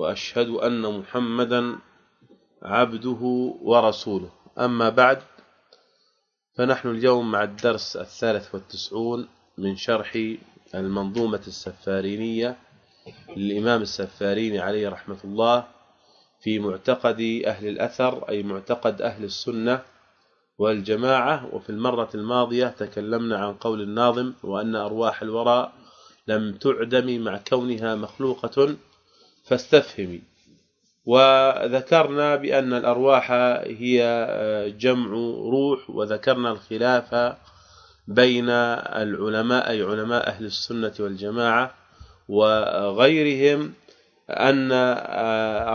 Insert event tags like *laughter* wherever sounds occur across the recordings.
وأشهد أن محمدا عبده ورسوله. أما بعد فنحن اليوم مع الدرس الثالث والتسعون من شرح المنظومة السفارينية للإمام السفاريني عليه رحمة الله في معتقد أهل الأثر أي معتقد أهل السنة والجماعة. وفي المرة الماضية تكلمنا عن قول الناظم وأن أرواح الورى لم تعدم مع كونها مخلوقة فاستفهمي. وذكرنا بأن الأرواح هي جمع روح وذكرنا الخلاف بين العلماء أي علماء أهل السنة والجماعة وغيرهم أن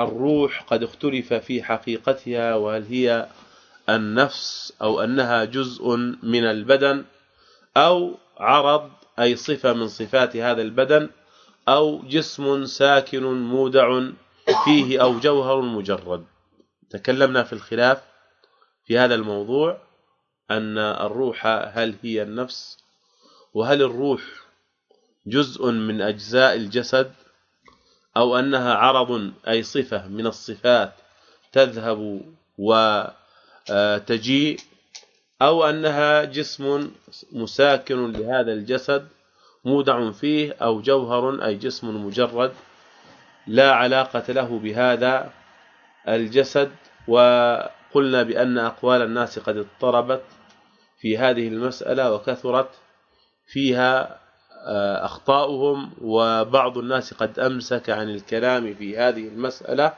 الروح قد اختلف في حقيقتها وهل هي النفس أو أنها جزء من البدن أو عرض أي صفة من صفات هذا البدن أو جسم ساكن مودع فيه أو جوهر مجرد. تكلمنا في الخلاف في هذا الموضوع أن الروح هل هي النفس وهل الروح جزء من أجزاء الجسد أو أنها عرض أي صفة من الصفات تذهب وتجيء أو أنها جسم مساكن لهذا الجسد مودع فيه أو جوهر أي جسم مجرد لا علاقة له بهذا الجسد. وقلنا بأن أقوال الناس قد اضطربت في هذه المسألة وكثرت فيها آه، أخطاؤهم. وبعض الناس قد أمسك عن الكلام في هذه المسألة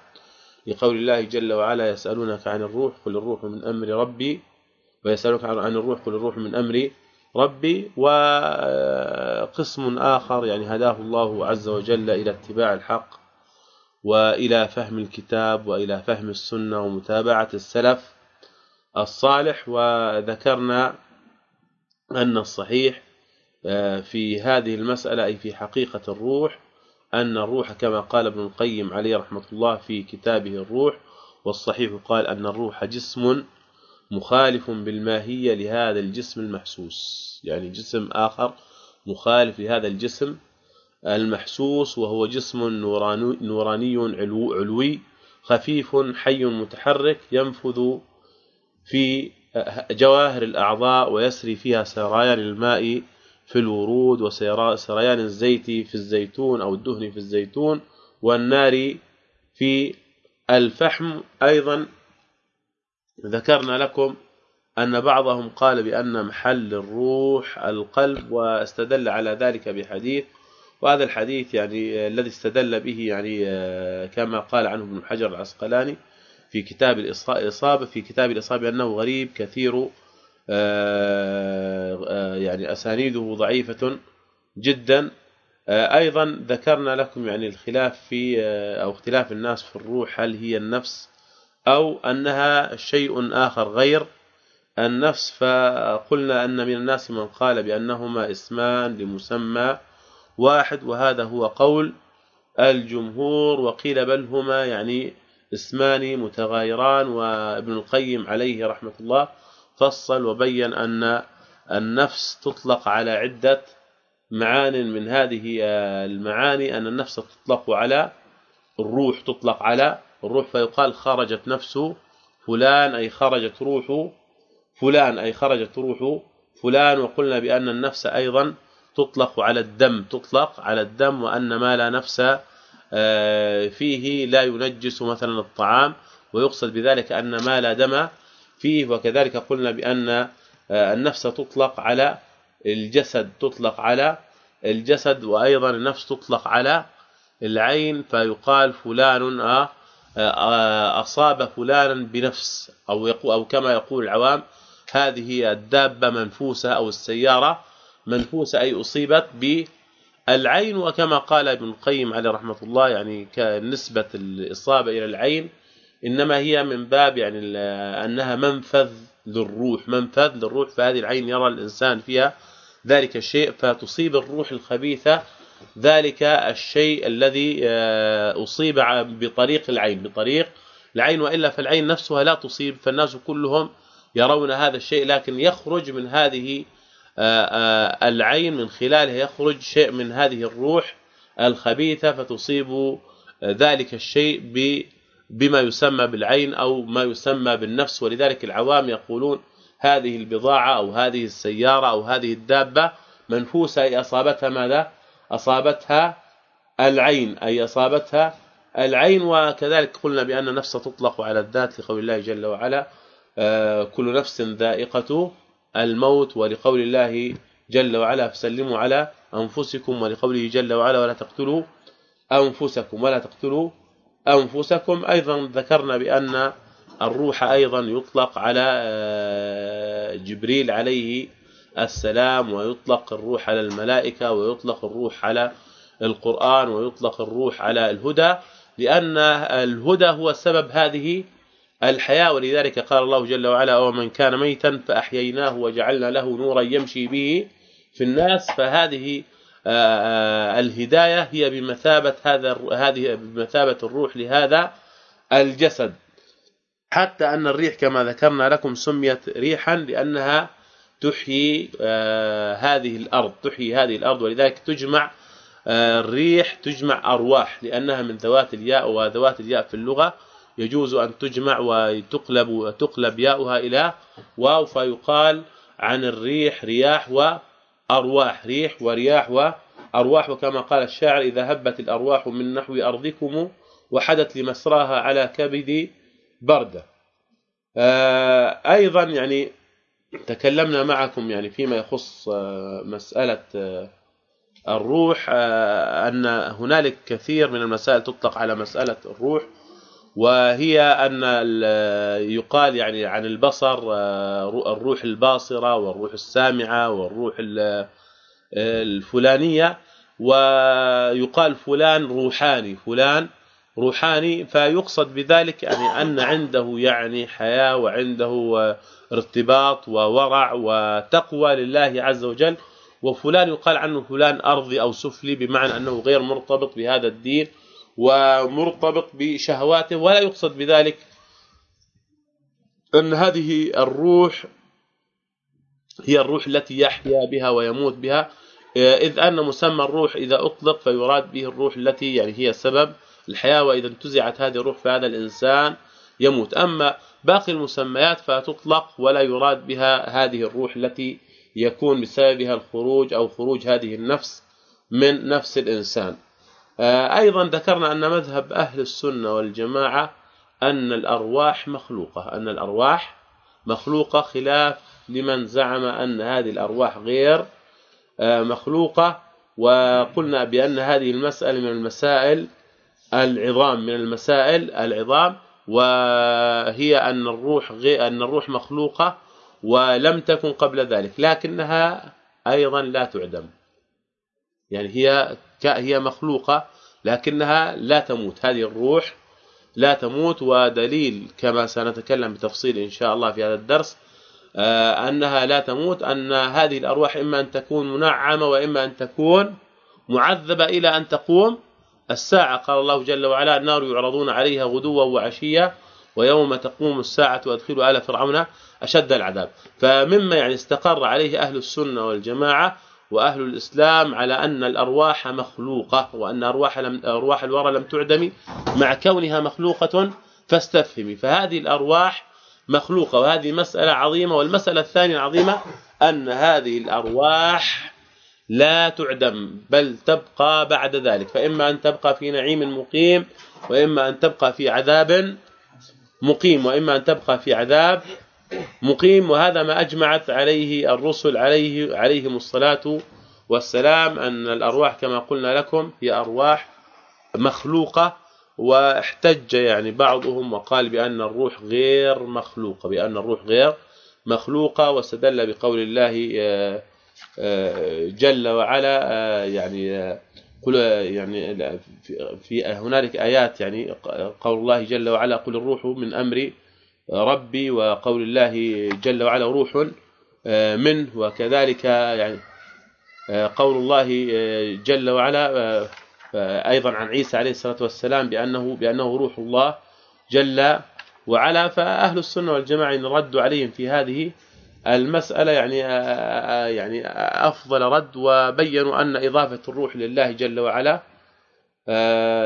لقول الله جل وعلا يسألونك عن الروح قل الروح من أمر ربي. ويسألونك عن الروح قل الروح من أمر ربي وقسم آخر يعني هداه الله عز وجل إلى اتباع الحق وإلى فهم الكتاب وإلى فهم السنة ومتابعة السلف الصالح. وذكرنا أن الصحيح آه، في هذه المسألة أي في حقيقة الروح أن الروح كما قال ابن القيم عليه رحمة الله في كتابه الروح والصحيح قال أن الروح جسم مخالف بالماهية لهذا الجسم المحسوس. يعني جسم آخر مخالف لهذا الجسم المحسوس وهو جسم نوراني, نوراني علو علوي خفيف حي متحرك ينفذ في جواهر الأعضاء ويسري فيها سريان الماء في الورود وسريان الزيت في الزيتون أو الدهن في الزيتون والنار في الفحم. أيضا ذكرنا لكم أن بعضهم قال بأن محل الروح القلب واستدل على ذلك بحديث وهذا الحديث يعني الذي استدل به يعني آه، كما قال عنه ابن حجر العسقلاني في كتاب الإصابة في كتاب الإصابة أنه غريب كثير آه، آه، يعني أسانيده ضعيفة جدا. أيضا ذكرنا لكم يعني الخلاف في أو اختلاف الناس في الروح هل هي النفس أو أنها شيء آخر غير النفس فقلنا أن من الناس من قال بأنهما اسمان لمسمى واحد وهذا هو قول الجمهور. وقيل بل هما يعني اسمان متغايران وابن القيم عليه رحمة الله فصل وبين أن النفس تطلق على عدة معان. من هذه المعاني أن النفس تطلق على الروح تطلق على الروح فيقال خرجت نفس فلان أي خرجت روحه فلان أي خرجت روح فلان وقلنا بأن النفس أيضا تطلق على الدم تطلق على الدم وأن ما لا نفس آه، فيه لا ينجس مثلا الطعام ويقصد بذلك أن ما لا دم فيه وكذلك قلنا بأن آه، النفس تطلق على الجسد تطلق على الجسد وأيضا النفس تطلق على العين فيقال فلان آه، أصاب فلانا بنفس أو, أو كما يقول العوام هذه الدابة منفوسة أو السيارة منفوسة أي أصيبت العين وكما قال ابن القيم عليه رحمة الله يعني كنسبة الإصابة إلى العين إنما هي من باب يعني أنها منفذ للروح منفذ للروح فهذه العين يرى الإنسان فيها ذلك الشيء فتصيب الروح الخبيثة ذلك الشيء الذي آه، أصيب بطريق العين بطريق العين وإلا فالعين نفسها لا تصيب فالناس كلهم يرون هذا الشيء لكن يخرج من هذه آه، آه، العين من خلالها يخرج شيء من هذه الروح الخبيثة فتصيب ذلك الشيء بما يسمى بالعين أو ما يسمى بالنفس. ولذلك العوام يقولون هذه البضاعة أو هذه السيارة أو هذه الدابة منفوسة أصابتها ماذا؟ أصابتها العين أي أصابتها العين وكذلك قلنا بأن النفس تطلق على الذات لقول الله جل وعلا آه، كل نفس ذائقة الموت ولقول الله جل وعلا فسلموا على أنفسكم ولقوله جل وعلا ولا تقتلوا أنفسكم ولا تقتلوا أنفسكم. أيضا ذكرنا بأن الروح أيضا يطلق على آه، جبريل عليه السلام ويطلق الروح على الملائكة ويطلق الروح على القرآن ويطلق الروح على الهدى لأن الهدى هو سبب هذه الحياة. ولذلك قال الله جل وعلا ومن كان ميتا فأحييناه وجعلنا له نورا يمشي به في الناس فهذه آه، آه، الهداية هي بمثابة هذا هذه بمثابة الروح لهذا الجسد. حتى أن الريح كما ذكرنا لكم سميت ريحا لأنها تحيي آه، هذه الأرض تحيي هذه الأرض ولذلك تجمع الريح تجمع أرواح لأنها من ذوات الياء وذوات الياء في اللغة يجوز أن تجمع وتقلب تقلب ياؤها إلى واو فيقال عن الريح رياح وأرواح ريح ورياح وأرواح. وكما قال الشاعر إذا هبت الأرواح من نحو أرضكم وحدت لمسراها على كبد بردة. آه، أيضا يعني تكلمنا معكم يعني فيما يخص آه، مسألة آه، الروح أن هنالك كثير من المسائل تطلق على مسألة الروح وهي أن يقال يعني عن البصر آه، الروح الباصرة والروح السامعة والروح الفلانية ويقال فلان روحاني فلان روحاني فيقصد بذلك يعني أن عنده يعني حياة وعنده ارتباط وورع وتقوى لله عز وجل. وفلان يقال عنه فلان أرضي أو سفلي بمعنى أنه غير مرتبط بهذا الدين ومرتبط بشهواته ولا يقصد بذلك أن هذه الروح هي الروح التي يحيا بها ويموت بها. إذ أن مسمى الروح إذا أطلق فيراد به الروح التي يعني هي سبب الحياة وإذا انتزعت هذه الروح فهذا الإنسان يموت. أما باقي المسميات فتطلق ولا يراد بها هذه الروح التي يكون بسببها الخروج أو خروج هذه النفس من نفس الإنسان. آه، أيضا ذكرنا أن مذهب أهل السنة والجماعة أن الأرواح مخلوقة أن الأرواح مخلوقة خلاف لمن زعم أن هذه الأرواح غير آه، مخلوقة. وقلنا بأن هذه المسألة من المسائل العظام من المسائل العظام وهي أن الروح أن الروح مخلوقة ولم تكن قبل ذلك لكنها أيضا لا تعدم. يعني هي هي مخلوقة لكنها لا تموت. هذه الروح لا تموت ودليل كما سنتكلم بتفصيل إن شاء الله في هذا الدرس آه، أنها لا تموت أن هذه الأرواح إما أن تكون منعمة وإما أن تكون معذبة إلى أن تقوم الساعة قال الله جل وعلا النار يعرضون عليها غدوا وعشيا ويوم تقوم الساعة وادخلوا آل فرعون أشد العذاب. فمما يعني استقر عليه أهل السنة والجماعة وأهل الإسلام على أن الأرواح مخلوقة وأن أرواح لم أرواح الورى لم تعدم مع كونها مخلوقة فاستفهمي. فهذه الأرواح مخلوقة وهذه مسألة عظيمة. والمسألة الثانية العظيمة أن هذه الأرواح لا تعدم بل تبقى بعد ذلك. فإما أن تبقى في نعيم مقيم وإما أن تبقى في عذاب مقيم وإما أن تبقى في عذاب مقيم. وهذا ما أجمعت عليه الرسل عليه عليهم الصلاة والسلام أن الأرواح كما قلنا لكم هي أرواح مخلوقة واحتج يعني بعضهم وقال بأن الروح غير مخلوقة بأن الروح غير مخلوقة واستدل بقول الله جل وعلا يعني قل يعني في هنالك آيات يعني قول الله جل وعلا قل الروح من أمر ربي وقول الله جل وعلا روح منه وكذلك يعني قول الله جل وعلا أيضا عن عيسى عليه الصلاة والسلام بأنه بأنه روح الله جل وعلا فأهل السنة والجماعة ردوا عليهم في هذه المسألة يعني يعني أفضل رد وبينوا أن إضافة الروح لله جل وعلا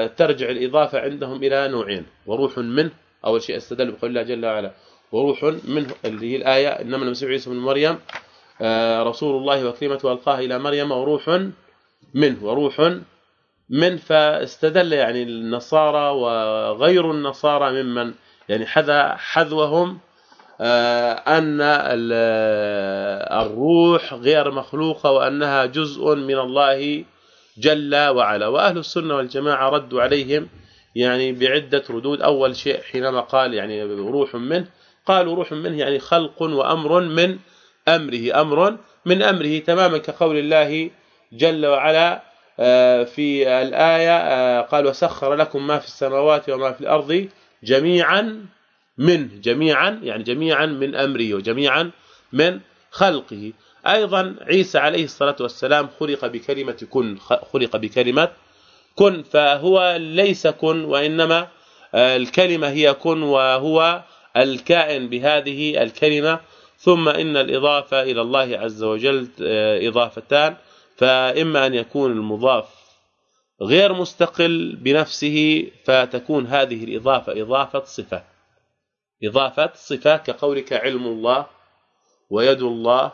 ترجع الإضافة عندهم إلى نوعين وروح منه أول شيء أستدل بقول الله جل وعلا وروح منه اللي هي الآية إنما المسيح عيسى بن مريم رسول الله وكلمته القاها إلى مريم وروح منه وروح من فاستدل يعني النصارى وغير النصارى ممن يعني حذا حذوهم آه، أن الروح غير مخلوقة وأنها جزء من الله جل وعلا. وأهل السنة والجماعة ردوا عليهم يعني بعدة ردود. أول شيء حينما قال يعني روح منه قالوا روح منه يعني خلق وأمر من أمره أمر من أمره تماما كقول الله جل وعلا. آه، في الآية آه، قال وسخر لكم ما في السماوات وما في الأرض جميعا منه جميعا يعني جميعا من أمره وجميعا من خلقه. أيضا عيسى عليه الصلاة والسلام خلق بكلمة كن خلق بكلمة كن فهو ليس كن وإنما آه، الكلمة هي كن وهو الكائن بهذه الكلمة. ثم إن الإضافة إلى الله عز وجل إضافتان فإما أن يكون المضاف غير مستقل بنفسه فتكون هذه الإضافة إضافة صفة. إضافة صفه كقولك علم الله ويد الله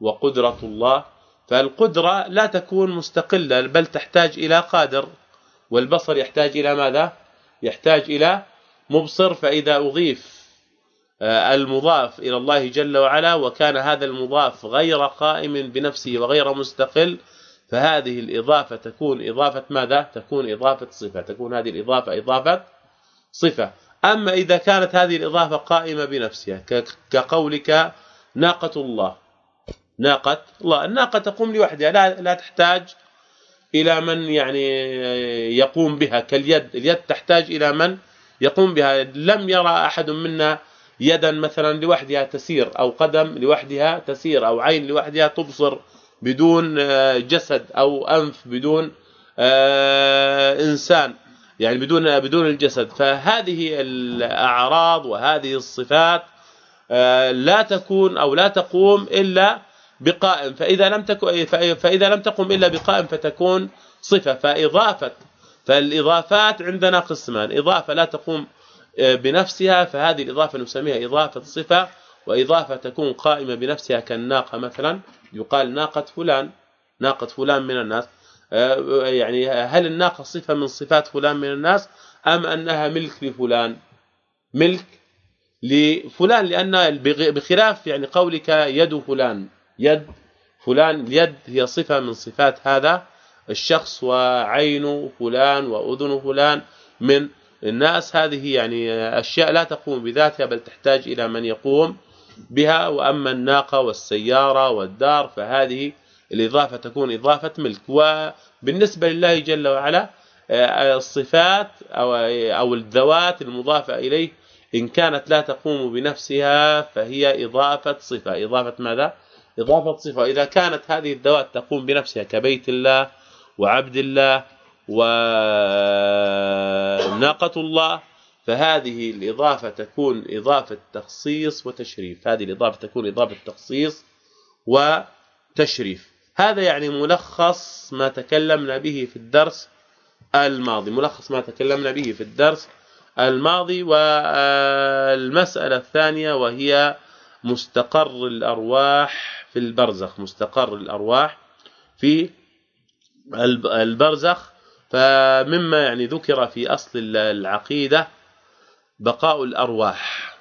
وقدرة الله. فالقدرة لا تكون مستقلة بل تحتاج إلى قادر. والبصر يحتاج إلى ماذا؟ يحتاج إلى مبصر فإذا أضيف آه، المضاف إلى الله جل وعلا وكان هذا المضاف غير قائم بنفسه وغير مستقل فهذه الإضافة تكون إضافة ماذا؟ تكون إضافة صفة. تكون هذه الإضافة إضافة صفة. أما إذا كانت هذه الإضافة قائمة بنفسها كقولك ناقة الله. ناقة الله. الناقة تقوم لوحدها. لا لا تحتاج إلى من يعني يقوم بها. كاليد. اليد تحتاج إلى من يقوم بها. لم يرى أحد منا يدا مثلا لوحدها تسير أو قدم لوحدها تسير أو عين لوحدها تبصر بدون آه، جسد أو أنف بدون آه، إنسان. يعني بدون بدون الجسد. فهذه الأعراض وهذه الصفات آه، لا تكون أو لا تقوم إلا بقائم. فإذا لم تكن فإذا لم تقم إلا بقائم فتكون صفة. فاضافه فالإضافات عندنا قسمان. إضافة لا تقوم بنفسها فهذه الإضافة نسميها إضافة صفة وإضافة تكون قائمة بنفسها كالناقة مثلا. يقال ناقة فلان ناقة فلان من الناس. آه، يعني هل الناقة صفة من صفات فلان من الناس أم أنها ملك لفلان؟ ملك لفلان لأن بخلاف يعني قولك يد فلان يد فلان اليد هي صفة من صفات هذا الشخص وعين فلان وأذن فلان من الناس. هذه يعني أشياء لا تقوم بذاتها بل تحتاج إلى من يقوم بها. وأما الناقة والسيارة والدار فهذه الإضافة تكون إضافة ملك. وبالنسبة لله جل وعلا الصفات أو أو الذوات المضافة إليه إن كانت لا تقوم بنفسها فهي إضافة صفة. إضافة ماذا؟ إضافة صفة. إذا كانت هذه الذوات تقوم بنفسها كبيت الله وعبد الله وناقة الله فهذه الإضافة تكون إضافة تخصيص وتشريف. هذه الإضافة تكون إضافة تخصيص وتشريف. هذا يعني ملخص ما تكلمنا به في الدرس الماضي ملخص ما تكلمنا به في الدرس الماضي والمسألة الثانية وهي مستقر الأرواح في البرزخ مستقر الأرواح في البرزخ. فمما يعني ذكر في أصل العقيدة بقاء الأرواح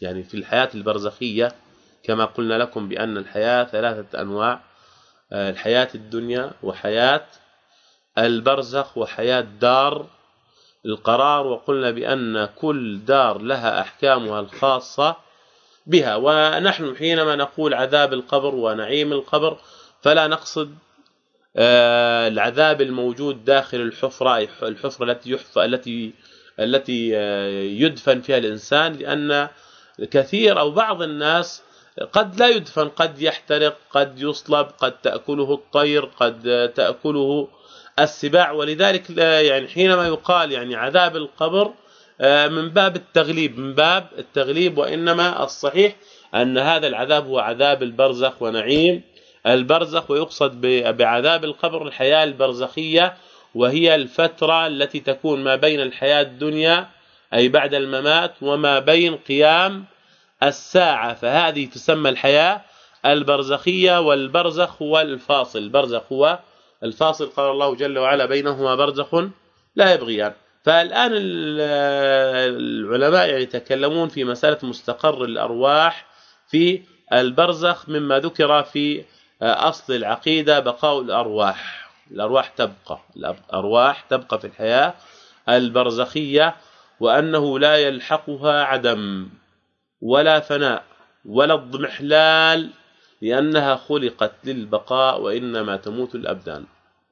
يعني في الحياة البرزخية كما قلنا لكم بأن الحياة ثلاثة أنواع. آه، الحياة الدنيا وحياة البرزخ وحياة دار القرار وقلنا بأن كل دار لها أحكامها الخاصة بها. ونحن حينما نقول عذاب القبر ونعيم القبر فلا نقصد آه، العذاب الموجود داخل الحفرة الحفرة التي يحفر التي التي آه، يدفن فيها الإنسان لأن كثير أو بعض الناس قد لا يدفن قد يحترق قد يصلب قد تأكله الطير قد تأكله السباع. ولذلك يعني حينما يقال يعني عذاب القبر آه، من باب التغليب من باب التغليب وإنما الصحيح أن هذا العذاب هو عذاب البرزخ ونعيم. البرزخ ويقصد بعذاب القبر الحياة البرزخية وهي الفترة التي تكون ما بين الحياة الدنيا أي بعد الممات وما بين قيام الساعة فهذه تسمى الحياة البرزخية والبرزخ هو الفاصل البرزخ هو الفاصل قال الله جل وعلا بينهما برزخ لا يبغيان. فالآن العلماء يعني يتكلمون في مسألة مستقر الأرواح في البرزخ مما ذكر في أصل العقيدة بقاء الأرواح. الأرواح تبقى الأرواح تبقى في الحياة البرزخية وأنه لا يلحقها عدم. ولا فناء ولا اضمحلال لأنها خلقت للبقاء وإنما تموت الأبدان.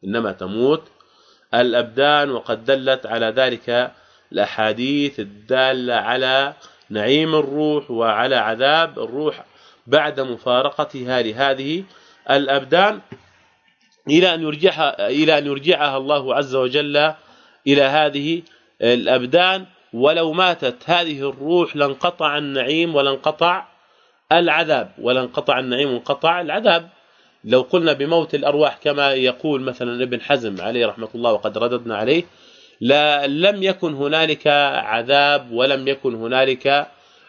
إنما تموت الأبدان وقد دلت على ذلك الأحاديث الدالة على نعيم الروح وعلى عذاب الروح بعد مفارقتها لهذه الأبدان إلى أن يرجعها إلى أن يرجعها الله عز وجل إلى هذه الأبدان. ولو ماتت هذه الروح لانقطع النعيم ولانقطع العذاب ولانقطع النعيم وانقطع العذاب. لو قلنا بموت الأرواح كما يقول مثلا ابن حزم عليه رحمة الله وقد رددنا عليه لا لم يكن هنالك عذاب ولم يكن هنالك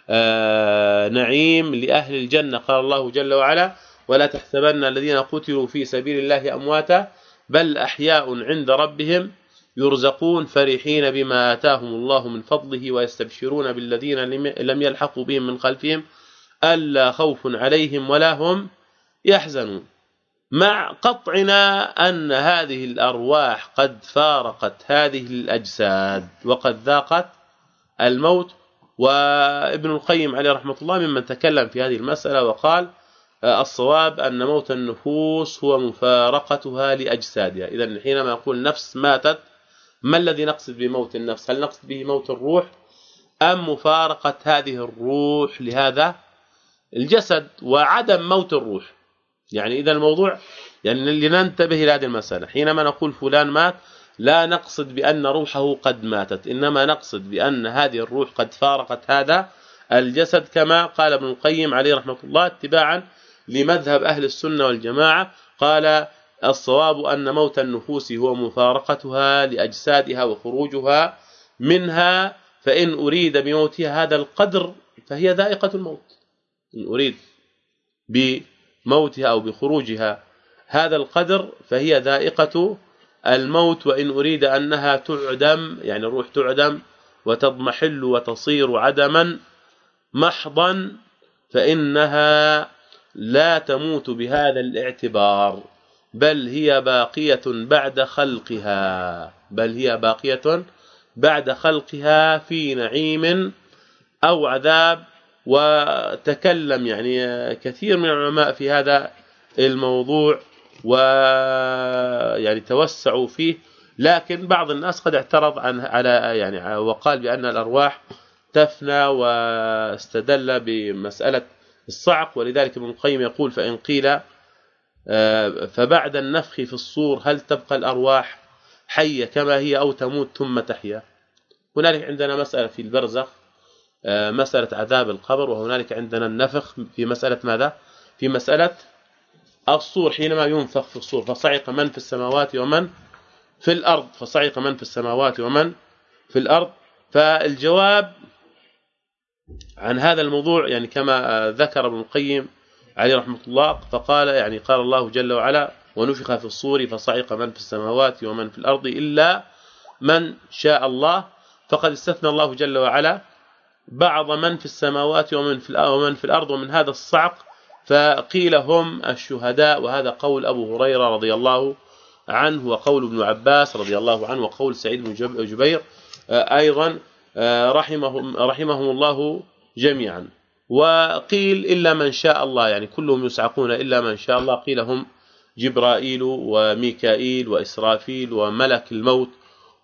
آه نعيم لأهل الجنة. قال الله جل وعلا ولا تحسبن الذين قتلوا في سبيل الله أمواتا بل أحياء عند ربهم يرزقون فرحين بما آتاهم الله من فضله ويستبشرون بالذين لم يلحقوا بهم من خلفهم ألا خوف عليهم ولا هم يحزنون. مع قطعنا أن هذه الأرواح قد فارقت هذه الأجساد وقد ذاقت الموت. وابن القيم عليه رحمة الله ممن تكلم في هذه المسألة وقال الصواب أن موت النفوس هو مفارقتها لأجسادها. اذا حينما نقول نفس ماتت ما الذي نقصد بموت النفس؟ هل نقصد به موت الروح؟ أم مفارقة هذه الروح لهذا؟ الجسد وعدم موت الروح. يعني إذا الموضوع يعني لننتبه إلى هذه المسألة. حينما نقول فلان مات لا نقصد بأن روحه قد ماتت. إنما نقصد بأن هذه الروح قد فارقت هذا الجسد كما قال ابن القيم عليه رحمة الله اتباعا لمذهب أهل السنة والجماعة. قال الصواب أن موت النفوس هو مفارقتها لأجسادها وخروجها منها فإن أريد بموتها هذا القدر فهي ذائقة الموت. إن أريد بموتها أو بخروجها هذا القدر فهي ذائقة الموت وإن أريد أنها تعدم يعني الروح تعدم وتضمحل وتصير عدما محضا فإنها لا تموت بهذا الاعتبار. بل هي باقية بعد خلقها بل هي باقية بعد خلقها في نعيم أو عذاب وتكلم يعني كثير من العلماء في هذا الموضوع ويعني توسعوا فيه لكن بعض الناس قد اعترض عن على يعني وقال بأن الأرواح تفنى واستدل بمسألة الصعق ولذلك ابن القيم يقول فإن قيل فبعد النفخ في الصور هل تبقى الأرواح حية كما هي أو تموت ثم تحيا؟ هنالك عندنا مسألة في البرزخ آه، مسألة عذاب القبر وهنالك عندنا النفخ في مسألة ماذا؟ في مسألة الصور حينما ينفخ في الصور. فصعق من في السماوات ومن في الأرض. فصعق من في السماوات ومن في الأرض. فالجواب عن هذا الموضوع يعني كما ذكر ابن القيم عليه رحمة الله فقال يعني قال الله جل وعلا ونفخ في الصور فصعق من في السماوات ومن في الأرض إلا من شاء الله. فقد استثنى الله جل وعلا بعض من في السماوات ومن في ومن في الأرض ومن هذا الصعق فقيل هم الشهداء وهذا قول أبو هريرة رضي الله عنه وقول ابن عباس رضي الله عنه وقول سعيد بن جبير آه، أيضا آه، رحمهم رحمهم الله جميعا. وقيل إلا من شاء الله يعني كلهم يسعقون إلا من شاء الله. قيل هم جبرائيل وميكائيل وإسرافيل وملك الموت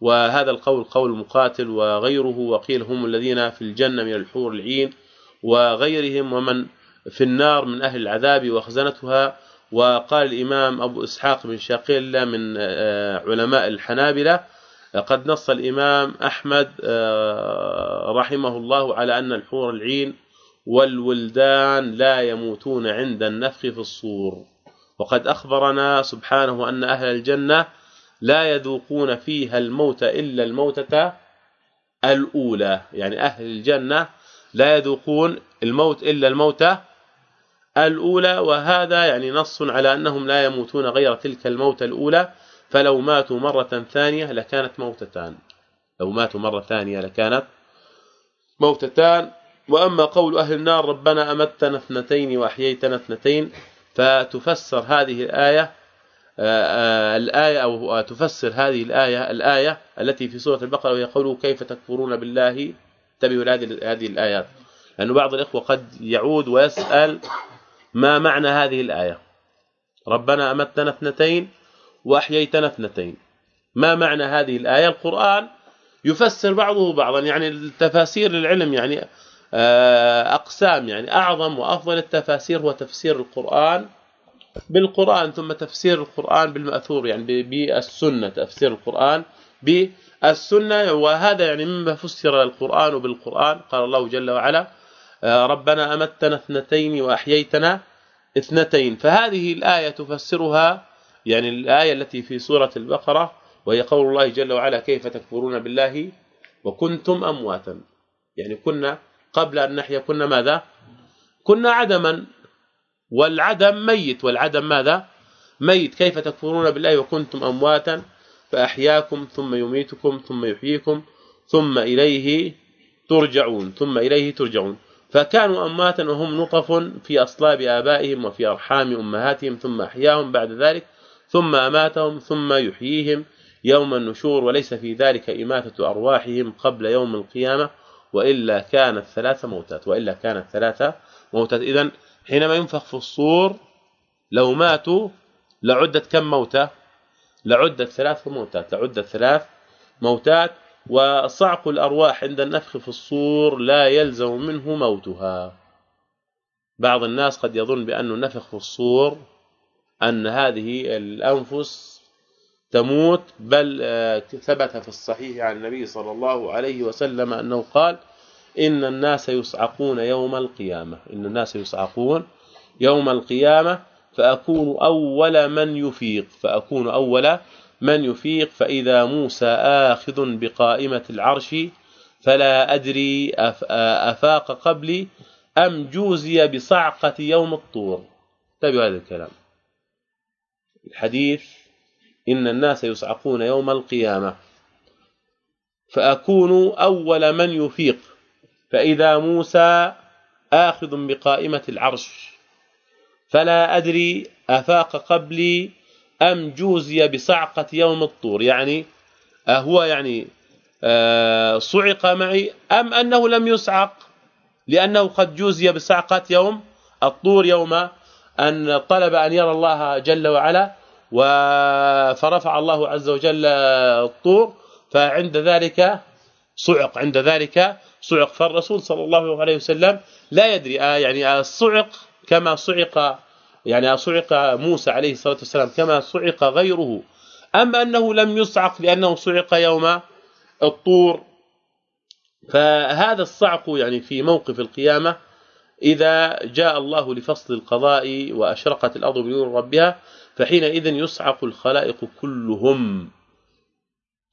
وهذا القول قول مقاتل وغيره وقيل هم الذين في الجنة من الحور العين وغيرهم ومن في النار من أهل العذاب وخزنتها. وقال الإمام أبو إسحاق بن شاقيل من آه، علماء الحنابلة. قد نص الإمام أحمد آه، رحمه الله على أن الحور العين والولدان لا يموتون عند النفخ في الصور. وقد أخبرنا سبحانه أن أهل الجنة لا يذوقون فيها الموت إلا الموتة الأولى. يعني أهل الجنة لا يذوقون الموت إلا الموتة الأولى. وهذا يعني نص على أنهم لا يموتون غير تلك الموتة الأولى. فلو ماتوا مرة ثانية لكانت موتتان. لو ماتوا مرة ثانية لكانت موتتان. وأما قول أهل النار ربنا أمتنا اثنتين وأحييتنا اثنتين فتفسر هذه الآية آه، آه، الآية أو تفسر هذه الآية الآية التي في سورة البقرة وهي قوله كيف تكفرون بالله؟ تبعوا هذه الآيات. لأنه بعض الإخوة قد يعود ويسأل ما معنى هذه الآية؟ ربنا أمتنا اثنتين وأحييتنا اثنتين. ما معنى هذه الآية؟ القرآن يفسر بعضه بعضا يعني التفاسير للعلم يعني آه، أقسام يعني أعظم وأفضل التفاسير هو تفسير القرآن بالقرآن ثم تفسير القرآن بالمأثور يعني بالسنة تفسير القرآن بالسنة. وهذا يعني مما فسر القرآن بالقرآن. قال الله جل وعلا آه، ربنا أمتنا اثنتين وأحييتنا اثنتين. فهذه الآية تفسرها يعني الآية التي في سورة البقرة وهي قول الله جل وعلا كيف تكفرون بالله وكنتم أمواتا. يعني كنا قبل أن نحيا كنا ماذا؟ كنا عدما. والعدم ميت. والعدم ماذا؟ ميت. كيف تكفرون بالله وكنتم أمواتا؟ فأحياكم ثم يميتكم ثم يحييكم ثم إليه ترجعون. ثم إليه ترجعون. فكانوا أمواتا وهم نطف في أصلاب آبائهم وفي أرحام أمهاتهم. ثم أحياهم بعد ذلك. ثم أماتهم ثم يحييهم يوم النشور. وليس في ذلك إماتة أرواحهم قبل يوم القيامة. وإلا كانت ثلاث موتات وإلا كانت ثلاث موتات. اذا حينما ينفخ في الصور لو ماتوا لعدت كم موتة؟ لعدت ثلاث موتات لعدت ثلاث موتات وصعق الأرواح عند النفخ في الصور لا يلزم منه موتها. بعض الناس قد يظن بانه نفخ في الصور أن هذه الأنفس تموت بل آه، ثبت في الصحيح عن النبي صلى الله عليه وسلم أنه قال إن الناس يصعقون يوم القيامة. إن الناس يصعقون يوم القيامة فأكون أول من يفيق. فأكون أول من يفيق فإذا موسى آخذ بقائمة العرش فلا أدري أفاق قبلي أم جوزي بصعقة يوم الطور. تابعوا هذا الكلام. الحديث إن الناس يصعقون يوم القيامة. فأكون أول من يفيق. فإذا موسى آخذ بقائمة العرش. فلا أدري أفاق قبلي أم جوزي بصعقة يوم الطور. يعني هو يعني آه، صعق معي أم أنه لم يصعق؟ لأنه قد جوزي بصعقة يوم الطور يوم أن طلب أن يرى الله جل وعلا. فرفع الله عز وجل الطور فعند ذلك صعق عند ذلك صعق. فالرسول صلى الله عليه وسلم لا يدري آه يعني الصعق كما صعق يعني صعق موسى عليه الصلاة والسلام كما صعق غيره. أم أنه لم يصعق لأنه صعق يوم الطور؟ فهذا الصعق يعني في موقف القيامة إذا جاء الله لفصل القضاء وأشرقت الأرض بنور ربها فحينئذ يصعق الخلائق كلهم.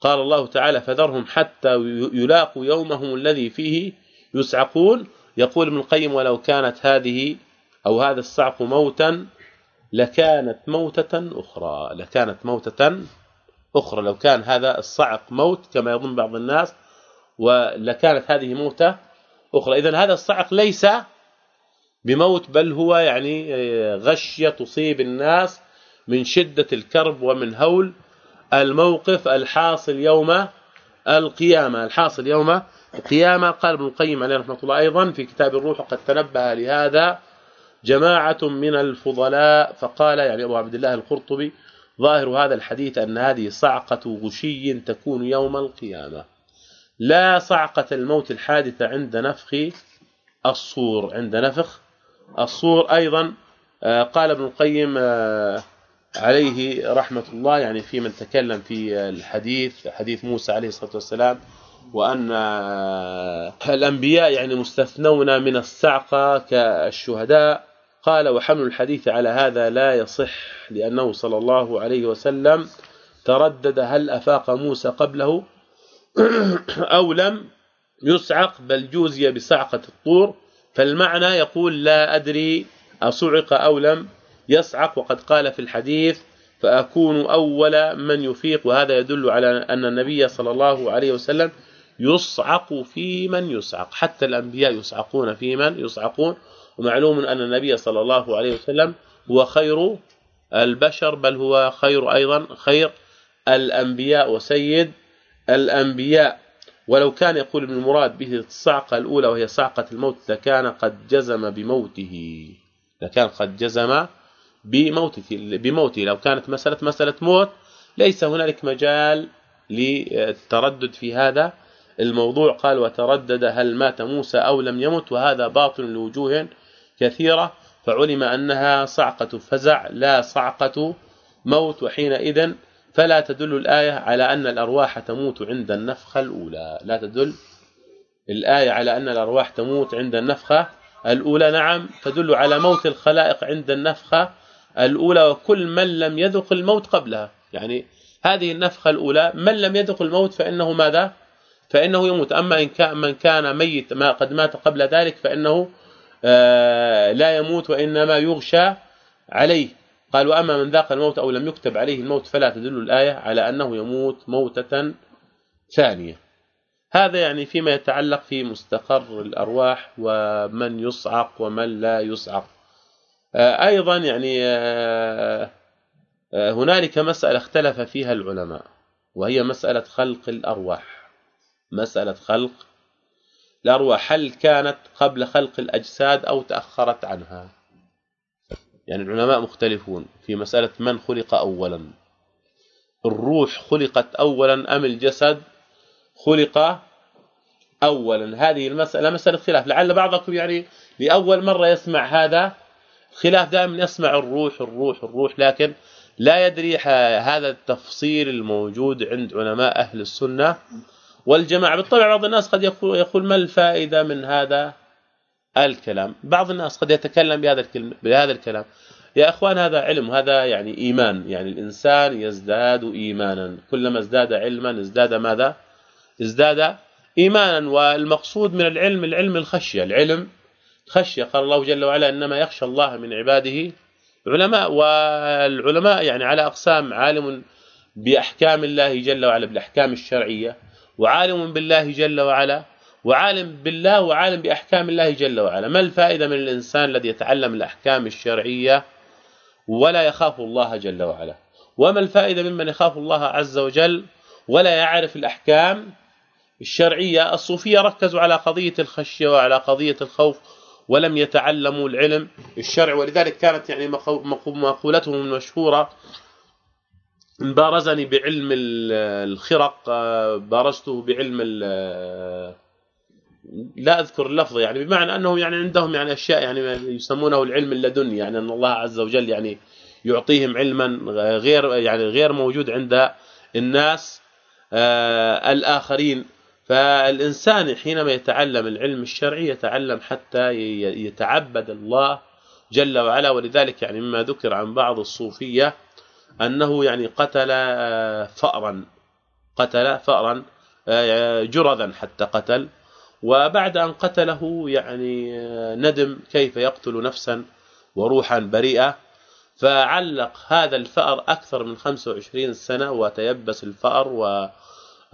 قال الله تعالى فذرهم حتى يلاقوا يومهم الذي فيه يصعقون. يقول ابن القيم ولو كانت هذه أو هذا الصعق موتا لكانت موتة أخرى لكانت موتة أخرى. لو كان هذا الصعق موت كما يظن بعض الناس ولكانت هذه موتة أخرى. اذا هذا الصعق ليس بموت بل هو يعني غشية تصيب الناس من شدة الكرب ومن هول الموقف الحاصل يوم القيامة. الحاصل يوم القيامة. قال ابن القيم عليه رحمة الله أيضا في كتاب الروح قد تنبه لهذا جماعة من الفضلاء. فقال يعني أبو عبد الله القرطبي ظاهر هذا الحديث أن هذه صعقة غشي تكون يوم القيامة. لا صعقة الموت الحادثة عند نفخ الصور. عند نفخ الصور أيضا. آه، قال ابن القيم آه، عليه رحمة الله يعني في من تكلم في الحديث حديث موسى عليه الصلاة والسلام وأن الأنبياء يعني مستثنون من الصعقة كالشهداء. قال وحمل الحديث على هذا لا يصح لأنه صلى الله عليه وسلم تردد هل أفاق موسى قبله *clears throat* أو لم يصعق بل جوزي بصعقة الطور. فالمعنى يقول لا أدري أصعق أو لم يصعق وقد قال في الحديث فأكون أول من يفيق وهذا يدل على أن النبي صلى الله عليه وسلم يصعق في من يصعق حتى الأنبياء يصعقون في من يصعقون. ومعلوم أن النبي صلى الله عليه وسلم هو خير البشر بل هو خير أيضا خير الأنبياء وسيد الأنبياء. ولو كان يقول ابن المراد به الصعقة الأولى وهي صعقة الموت لكان قد جزم بموته لكان قد جزم بموته بموته لو كانت مسألة مسألة موت ليس هنالك مجال للتردد في هذا الموضوع. قال وتردد هل مات موسى أو لم يمت؟ وهذا باطل لوجوه كثيرة. فعلم أنها صعقة فزع لا صعقة موت. وحينئذ فلا تدل الآية على أن الأرواح تموت عند النفخة الأولى. لا تدل الآية على أن الأرواح تموت عند النفخة الأولى. نعم تدل على موت الخلائق عند النفخة الأولى وكل من لم يذق الموت قبلها. يعني هذه النفخة الأولى من لم يذق الموت فإنه ماذا؟ فإنه يموت. أما إن كان من كان ميت ما قد مات قبل ذلك فإنه آه، لا يموت وإنما يغشى عليه. قال واما من ذاق الموت أو لم يكتب عليه الموت فلا تدل الآية على أنه يموت موتة ثانية. هذا يعني فيما يتعلق في مستقر الأرواح ومن يصعق ومن لا يصعق. أيضا يعني آه، آه، هنالك مسألة اختلف فيها العلماء وهي مسألة خلق الأرواح. مسألة خلق الأرواح هل كانت قبل خلق الأجساد أو تأخرت عنها؟ يعني العلماء مختلفون في مسألة من خلق اولا. الروح خلقت اولا أم الجسد خلق اولا؟ هذه المسألة مسألة خلاف لعل بعضكم يعني لأول مرة يسمع هذا خلاف دائما يسمع الروح الروح الروح لكن لا يدري هذا التفصيل الموجود عند علماء أهل السنة والجماعة. بالطبع بعض الناس قد يقول ما الفائدة من هذا الكلام؟ بعض الناس قد يتكلم بهذا بهذا الكلام. يا إخوان هذا علم هذا يعني إيمان. يعني الإنسان يزداد ايمانا. كلما ازداد علما ازداد ماذا؟ ازداد ايمانا. والمقصود من العلم العلم الخشية. العلم خشية. قال الله جل وعلا إنما يخشى الله من عباده علماء والعلماء يعني على أقسام عالم بأحكام الله جل وعلا بالأحكام الشرعية وعالم بالله جل وعلا وعالم بالله وعالم بأحكام الله جل وعلا. ما الفائدة من الإنسان الذي يتعلم الأحكام الشرعية ولا يخاف الله جل وعلا؟ وما الفائدة ممن يخاف الله عز وجل ولا يعرف الأحكام الشرعية؟ الصوفية ركزوا على قضية الخشية وعلى قضية الخوف ولم يتعلموا العلم الشرعي ولذلك كانت يعني مقولتهم المشهورة بارزني بعلم الخرق بارزته بعلم لا أذكر اللفظ يعني بمعنى أنهم يعني عندهم يعني أشياء يعني يسمونه العلم اللدني يعني أن الله عز وجل يعني يعطيهم علما غير يعني غير موجود عند الناس آه الآخرين. فالإنسان حينما يتعلم العلم الشرعي يتعلم حتى يتعبد الله جل وعلا. ولذلك يعني مما ذكر عن بعض الصوفية أنه يعني قتل آه، فأرا قتل فأرا آه، جرذا حتى قتل. وبعد أن قتله يعني ندم كيف يقتل نفسا وروحا بريئة. فعلق هذا الفأر أكثر من 25 سنة وتيبس الفأر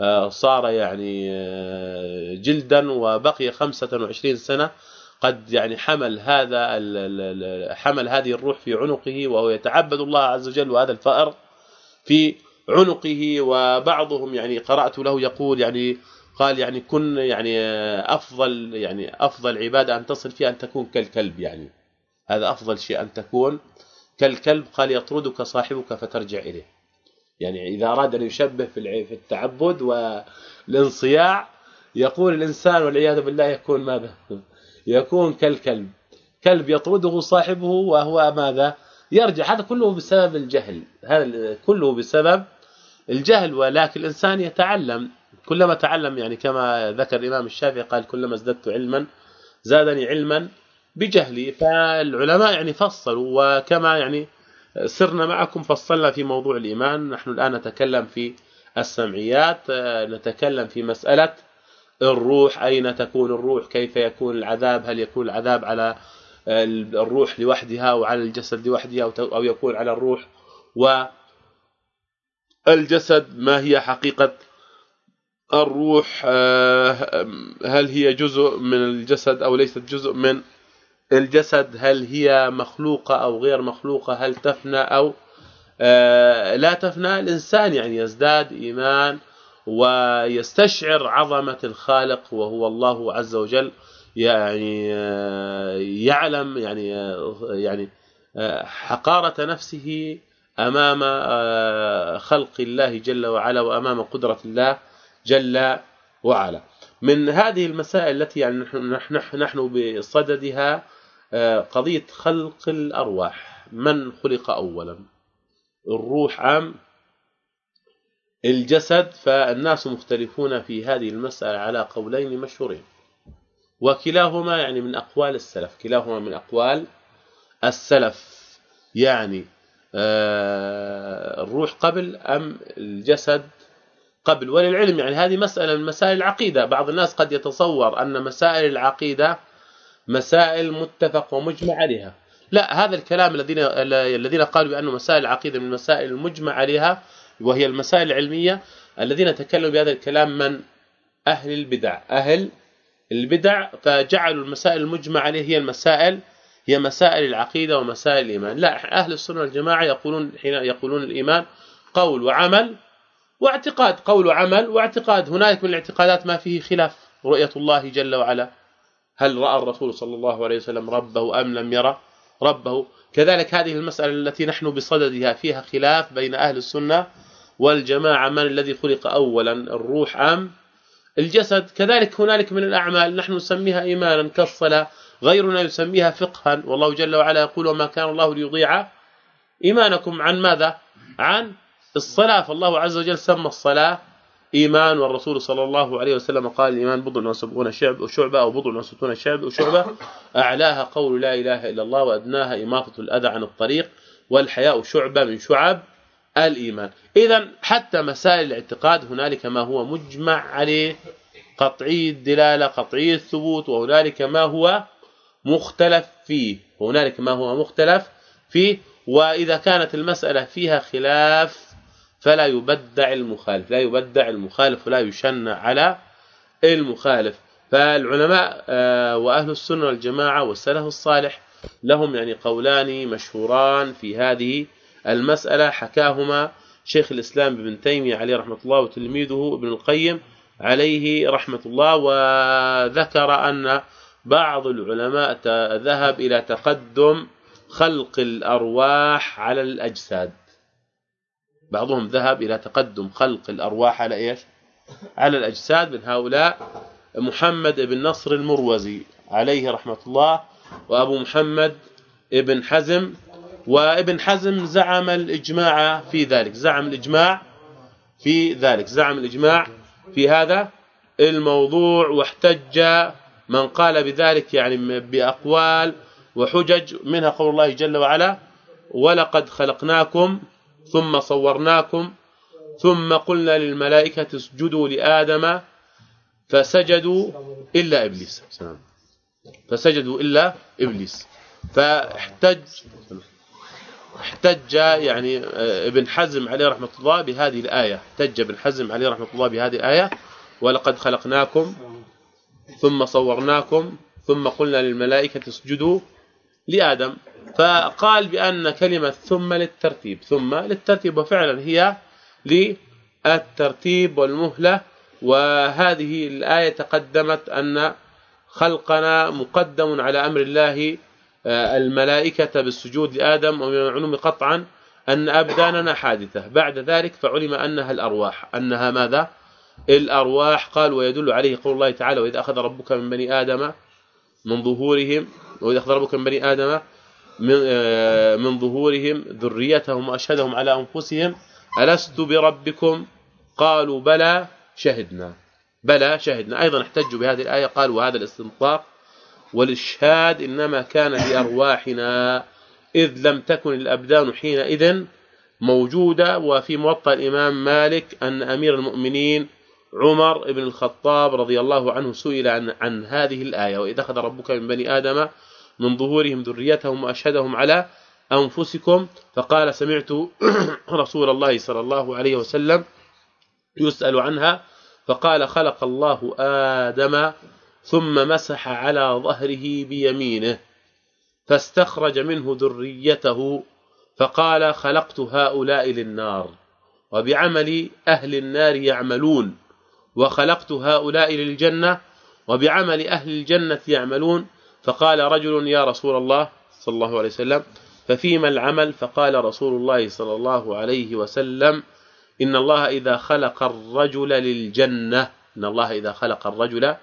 وصار يعني جلدا وبقي 25 سنة. قد يعني حمل هذا حمل هذه الروح في عنقه وهو يتعبد الله عز وجل وهذا الفأر في عنقه. وبعضهم يعني قرأت له يقول يعني قال يعني كن يعني أفضل يعني أفضل عبادة أن تصل فيها أن تكون كالكلب يعني. هذا أفضل شيء أن تكون كالكلب. قال يطردك صاحبك فترجع إليه. يعني إذا أراد أن يشبه في في التعبد والانصياع يقول الإنسان والعياذ بالله يكون ماذا؟ يكون كالكلب. كلب يطرده صاحبه وهو ماذا؟ يرجع. هذا كله بسبب الجهل. هذا كله بسبب الجهل. ولكن الإنسان يتعلم. كلما تعلم يعني كما ذكر الإمام الشافعي قال كلما ازددت علما زادني علما بجهلي. فالعلماء يعني فصلوا. وكما يعني سرنا معكم فصلنا في موضوع الإيمان. نحن الآن نتكلم في السمعيات نتكلم في مسألة الروح. أين تكون الروح؟ كيف يكون العذاب؟ هل يكون العذاب على الروح لوحدها وعلى الجسد لوحدها أو يكون على الروح والجسد؟ ما هي حقيقة الروح؟ آه، هل هي جزء من الجسد أو ليست جزء من الجسد هل هي مخلوقة أو غير مخلوقة؟ هل تفنى أو آه، لا تفنى. الإنسان يعني يزداد إيمان ويستشعر عظمة الخالق وهو الله عز وجل. يعني آه، يعلم يعني يعني حقارة نفسه أمام خلق الله جل وعلا وأمام قدرة الله جل وعلا. من هذه المسائل التي يعني نحن نحن بصددها آه، قضية خلق الأرواح. من خلق اولا؟ الروح ام الجسد فالناس مختلفون في هذه المسألة على قولين مشهورين. وكلاهما يعني من أقوال السلف. كلاهما من أقوال السلف. يعني آه، الروح قبل أم الجسد قبل؟ وللعلم يعني هذه مسألة من مسائل العقيدة. بعض الناس قد يتصور أن مسائل العقيدة مسائل متفق ومجمع عليها. لا هذا الكلام الذين الذين قالوا بانه مسائل العقيدة من المسائل المجمع عليها وهي المسائل العلمية الذين تكلموا بهذا الكلام من؟ أهل البدع. أهل البدع فجعلوا المسائل المجمع عليها هي المسائل هي مسائل العقيدة ومسائل الإيمان. لا أهل السنة والجماعة يقولون حين يقولون الإيمان قول وعمل واعتقاد قول وعمل واعتقاد. هناك من الاعتقادات ما فيه خلاف رؤية الله جل وعلا. هل رأى الرسول صلى الله عليه وسلم ربه أم لم يرى ربه؟ كذلك هذه المسألة التي نحن بصددها فيها خلاف بين أهل السنة والجماعة من الذي خلق اولا الروح أم الجسد؟ كذلك هنالك من الأعمال نحن نسميها ايمانا كالصلاة غيرنا يسميها فقها والله جل وعلا يقول وما كان الله ليضيع إيمانكم. عن ماذا؟ عن الصلاة فالله عز وجل سمى الصلاة إيمان والرسول صلى الله عليه وسلم قال الإيمان بضع وسبعون شعب وشعبة أو بضع وستون شعب وشعبة. أعلاها قول لا إله إلا الله وأدناها إماطة الأذى عن الطريق والحياء شعبة من شعب الإيمان. اذا حتى مسائل الاعتقاد هنالك ما هو مجمع عليه. قطعي الدلالة قطعي الثبوت وهنالك ما هو مختلف فيه. هنالك ما هو مختلف فيه. وإذا كانت المسألة فيها خلاف فلا يبدع المخالف. لا يبدع المخالف ولا يشن على المخالف. فالعلماء آه، وأهل السنة والجماعة والسلف الصالح لهم يعني قولان مشهوران في هذه المسألة. حكاهما شيخ الإسلام ابن تيمية عليه رحمة الله وتلميذه ابن القيم عليه رحمة الله. وذكر أن بعض العلماء ذهب إلى تقدم خلق الأرواح على الأجساد. بعضهم ذهب إلى تقدم خلق الأرواح على إيش؟ على الأجساد من هؤلاء محمد بن نصر المروزي عليه رحمة الله وأبو محمد ابن حزم وابن حزم زعم الإجماع في ذلك زعم الإجماع في ذلك زعم الإجماع في هذا الموضوع واحتج من قال بذلك يعني بأقوال وحجج منها قول الله جل وعلا ولقد خلقناكم ثم صورناكم ثم قلنا للملائكة اسجدوا لآدم فسجدوا إلا إبليس. فسجدوا إلا إبليس. فاحتج احتج يعني آه، ابن حزم عليه رحمة الله بهذه الآية. احتج ابن حزم عليه رحمة الله بهذه الآية. ولقد خلقناكم ثم صورناكم ثم قلنا للملائكة اسجدوا لآدم فقال بأن كلمة ثم للترتيب ثم للترتيب وفعلا هي للترتيب والمهلة وهذه الآية تقدمت أن خلقنا مقدم على أمر الله آه، الملائكة بالسجود لآدم ومن المعلوم قطعا أن أبداننا حادثة. بعد ذلك فعلم أنها الأرواح. أنها ماذا؟ الأرواح. قال ويدل عليه قول الله تعالى وإذا أخذ ربك من بني آدم من ظهورهم وإذا أخذ ربك من بني آدم من آه، من ظهورهم ذريتهم وأشهدهم على أنفسهم ألست بربكم؟ قالوا بلى شهدنا. بلى شهدنا. أيضا احتجوا بهذه الآية قالوا وهذا الاستنطاق والإشهاد إنما كان لأرواحنا إذ لم تكن الأبدان حينئذ موجودة. وفي موطأ الإمام مالك أن أمير المؤمنين عمر بن الخطاب رضي الله عنه سئل عن عن هذه الآية وإذا أخذ ربك من بني آدم من ظهورهم ذريتهم وأشهدهم على أنفسكم. فقال سمعت *clears throat* رسول الله صلى الله عليه وسلم يسأل عنها فقال خلق الله آدم ثم مسح على ظهره بيمينه فاستخرج منه ذريته فقال خلقت هؤلاء للنار وبعمل أهل النار يعملون وخلقت هؤلاء للجنة وبعمل أهل الجنة يعملون فقال رجل يا رسول الله صلى الله عليه وسلم ففيما العمل؟ فقال رسول الله صلى الله عليه وسلم إن الله إذا خلق الرجل للجنة إن الله إذا خلق الرجل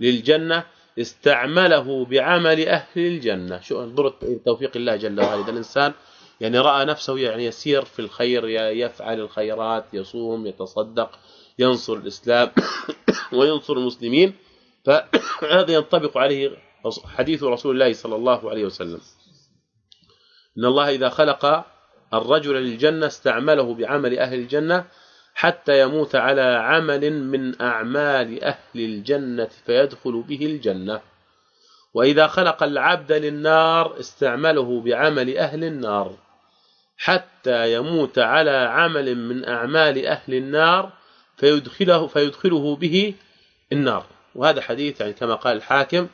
للجنة استعمله بعمل أهل الجنة. شو انظر توفيق الله جل وعلا؟ إذا الإنسان يعني رأى نفسه يعني يسير في الخير يفعل الخيرات يصوم يتصدق ينصر الإسلام *coughs* وينصر المسلمين فهذا ينطبق عليه حديث رسول الله صلى الله عليه وسلم. إن الله إذا خلق الرجل للجنة استعمله بعمل أهل الجنة حتى يموت على عمل من أعمال أهل الجنة فيدخل به الجنة. وإذا خلق العبد للنار استعمله بعمل أهل النار حتى يموت على عمل من أعمال أهل النار فيدخله فيدخله به النار. وهذا حديث يعني كما قال الحاكم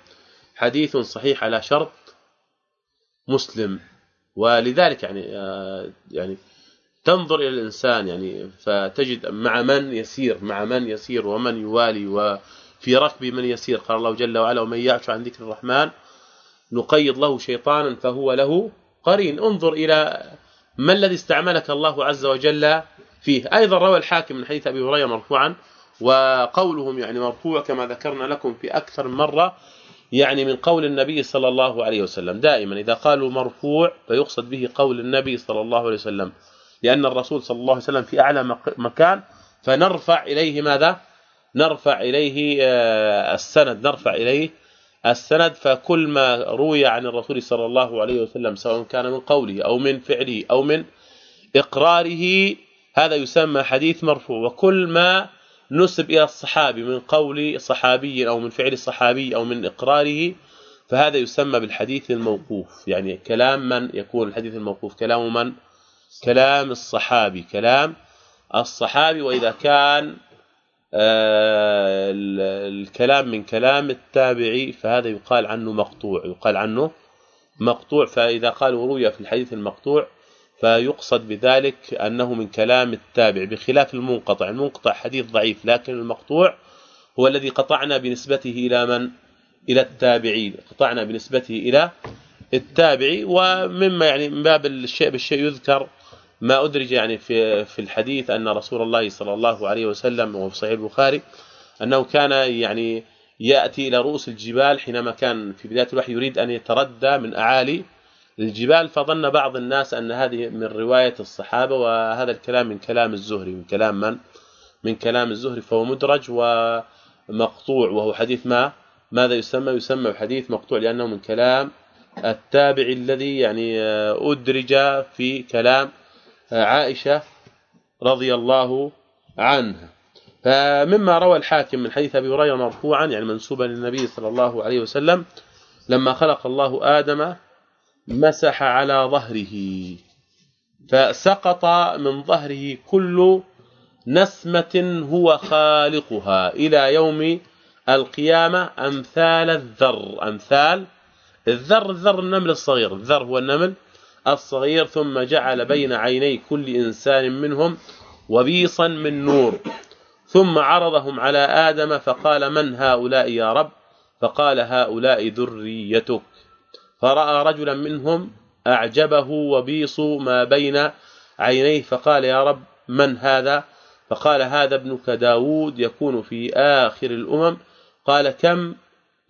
حديث صحيح على شرط مسلم. ولذلك يعني آه، يعني تنظر إلى الإنسان يعني فتجد مع من يسير مع من يسير ومن يوالي وفي ركب من يسير. قال الله جل وعلا ومن يعش عن ذكر الرحمن نقيض له شيطانا فهو له قرين. انظر إلى ما الذي استعملك الله عز وجل فيه. أيضا روى الحاكم من حديث أبي هريرة مرفوعا وقولهم يعني مرفوع كما ذكرنا لكم في أكثر من مرة يعني من قول النبي صلى الله عليه وسلم. دائما إذا قالوا مرفوع فيقصد به قول النبي صلى الله عليه وسلم. لأن الرسول صلى الله عليه وسلم في أعلى مكان فنرفع إليه ماذا؟ نرفع إليه آه، السند نرفع إليه السند فكل ما روي عن الرسول صلى الله عليه وسلم سواء كان من قوله أو من فعله أو من إقراره هذا يسمى حديث مرفوع. وكل ما نسب إلى الصحابي من قول صحابي أو من فعل الصحابي أو من إقراره فهذا يسمى بالحديث الموقوف. يعني كلام من يكون الحديث الموقوف؟ كلام من؟ كلام الصحابي. كلام الصحابي وإذا كان آه، الكلام من كلام التابعي فهذا يقال عنه مقطوع. يقال عنه مقطوع فإذا قالوا روي في الحديث المقطوع فيقصد بذلك أنه من كلام التابع بخلاف المنقطع. المنقطع حديث ضعيف لكن المقطوع هو الذي قطعنا بنسبته إلى من؟ إلى التابعين. قطعنا بنسبته إلى التابعي ومما يعني من باب الشيء بالشيء يذكر ما أدرج يعني في في الحديث أن رسول الله صلى الله عليه وسلم وفي صحيح البخاري أنه كان يعني يأتي إلى رؤوس الجبال حينما كان في بداية الوحي يريد أن يتردى من أعالي الجبال فظن بعض الناس أن هذه من رواية الصحابة وهذا الكلام من كلام الزهري من كلام من؟ من كلام الزهري فهو مدرج ومقطوع وهو حديث ما؟ ماذا يسمى؟ يسمى حديث مقطوع لأنه من كلام التابع الذي يعني أدرج في كلام عائشة رضي الله عنها. فمما روى الحاكم من حديث أبي هريرة مرفوعا يعني منسوبا للنبي صلى الله عليه وسلم لما خلق الله آدم مسح على ظهره فسقط من ظهره كل نسمة هو خالقها. إلى يوم القيامة أمثال الذر أمثال الذر الذر النمل الصغير. الذر هو النمل الصغير ثم جعل بين عيني كل إنسان منهم وبيصا من نور. ثم عرضهم على آدم فقال من هؤلاء يا رب؟ فقال هؤلاء ذريتك. فرأى رجلا منهم أعجبه وبيص ما بين عينيه فقال يا رب من هذا؟ فقال هذا ابنك داود يكون في آخر الأمم. قال كم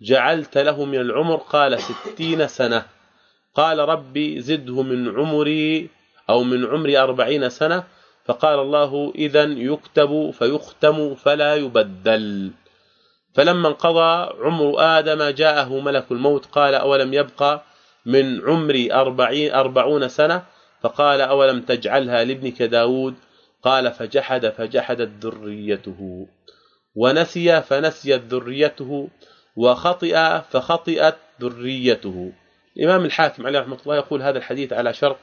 جعلت له من العمر؟ قال ستين سنة. قال ربي زده من عمري أو من عمري أربعين سنة. فقال الله إذا يكتب فيختم فلا يبدل. فلما انقضى عمر آدم جاءه ملك الموت قال أولم يبقى من عمري أربعين أربعون سنة؟ فقال أولم تجعلها لابنك داود؟ قال فجحد فجحدت ذريته. ونسي فنسيت ذريته. وخطئ فخطئت ذريته. الإمام الحاكم عليه رحمة الله يقول هذا الحديث على شرط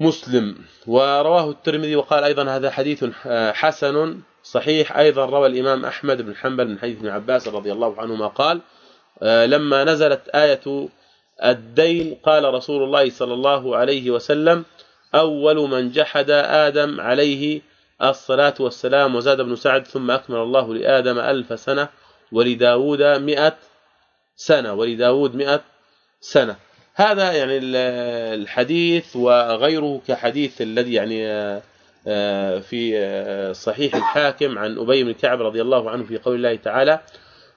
مسلم. ورواه الترمذي وقال أيضا هذا حديث حسن صحيح. أيضا روى الإمام أحمد بن حنبل من حديث ابن عباس رضي الله عنهما قال لما نزلت آية الدين قال رسول الله صلى الله عليه وسلم أول من جحد آدم عليه الصلاة والسلام وزاد ابن سعد ثم أكمل الله لآدم ألف سنة ولداود مئة سنة ولداود مئة سنة. هذا يعني الحديث وغيره كحديث الذي يعني آه، في آه، صحيح الحاكم عن أبي بن كعب رضي الله عنه في قول الله تعالى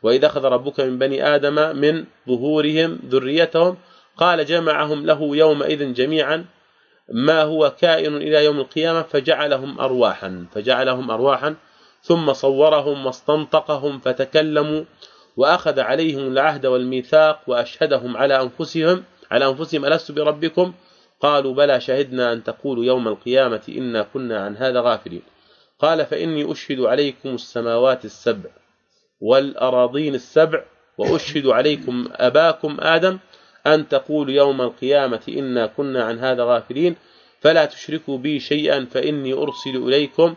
وإذا أخذ ربك من بني آدم من ظهورهم ذريتهم قال جمعهم له يومئذ جميعا ما هو كائن إلى يوم القيامة فجعلهم ارواحا فجعلهم ارواحا ثم صورهم واستنطقهم فتكلموا وأخذ عليهم العهد والميثاق وأشهدهم على أنفسهم على أنفسهم ألست بربكم؟ قالوا بلى شهدنا أن تقولوا يوم القيامة إنا كنا عن هذا غافلين. قال فإني أشهد عليكم السماوات السبع والأراضين السبع وأشهد عليكم أباكم آدم أن تقولوا يوم القيامة إنا كنا عن هذا غافلين. فلا تشركوا بي شيئا فإني أرسل إليكم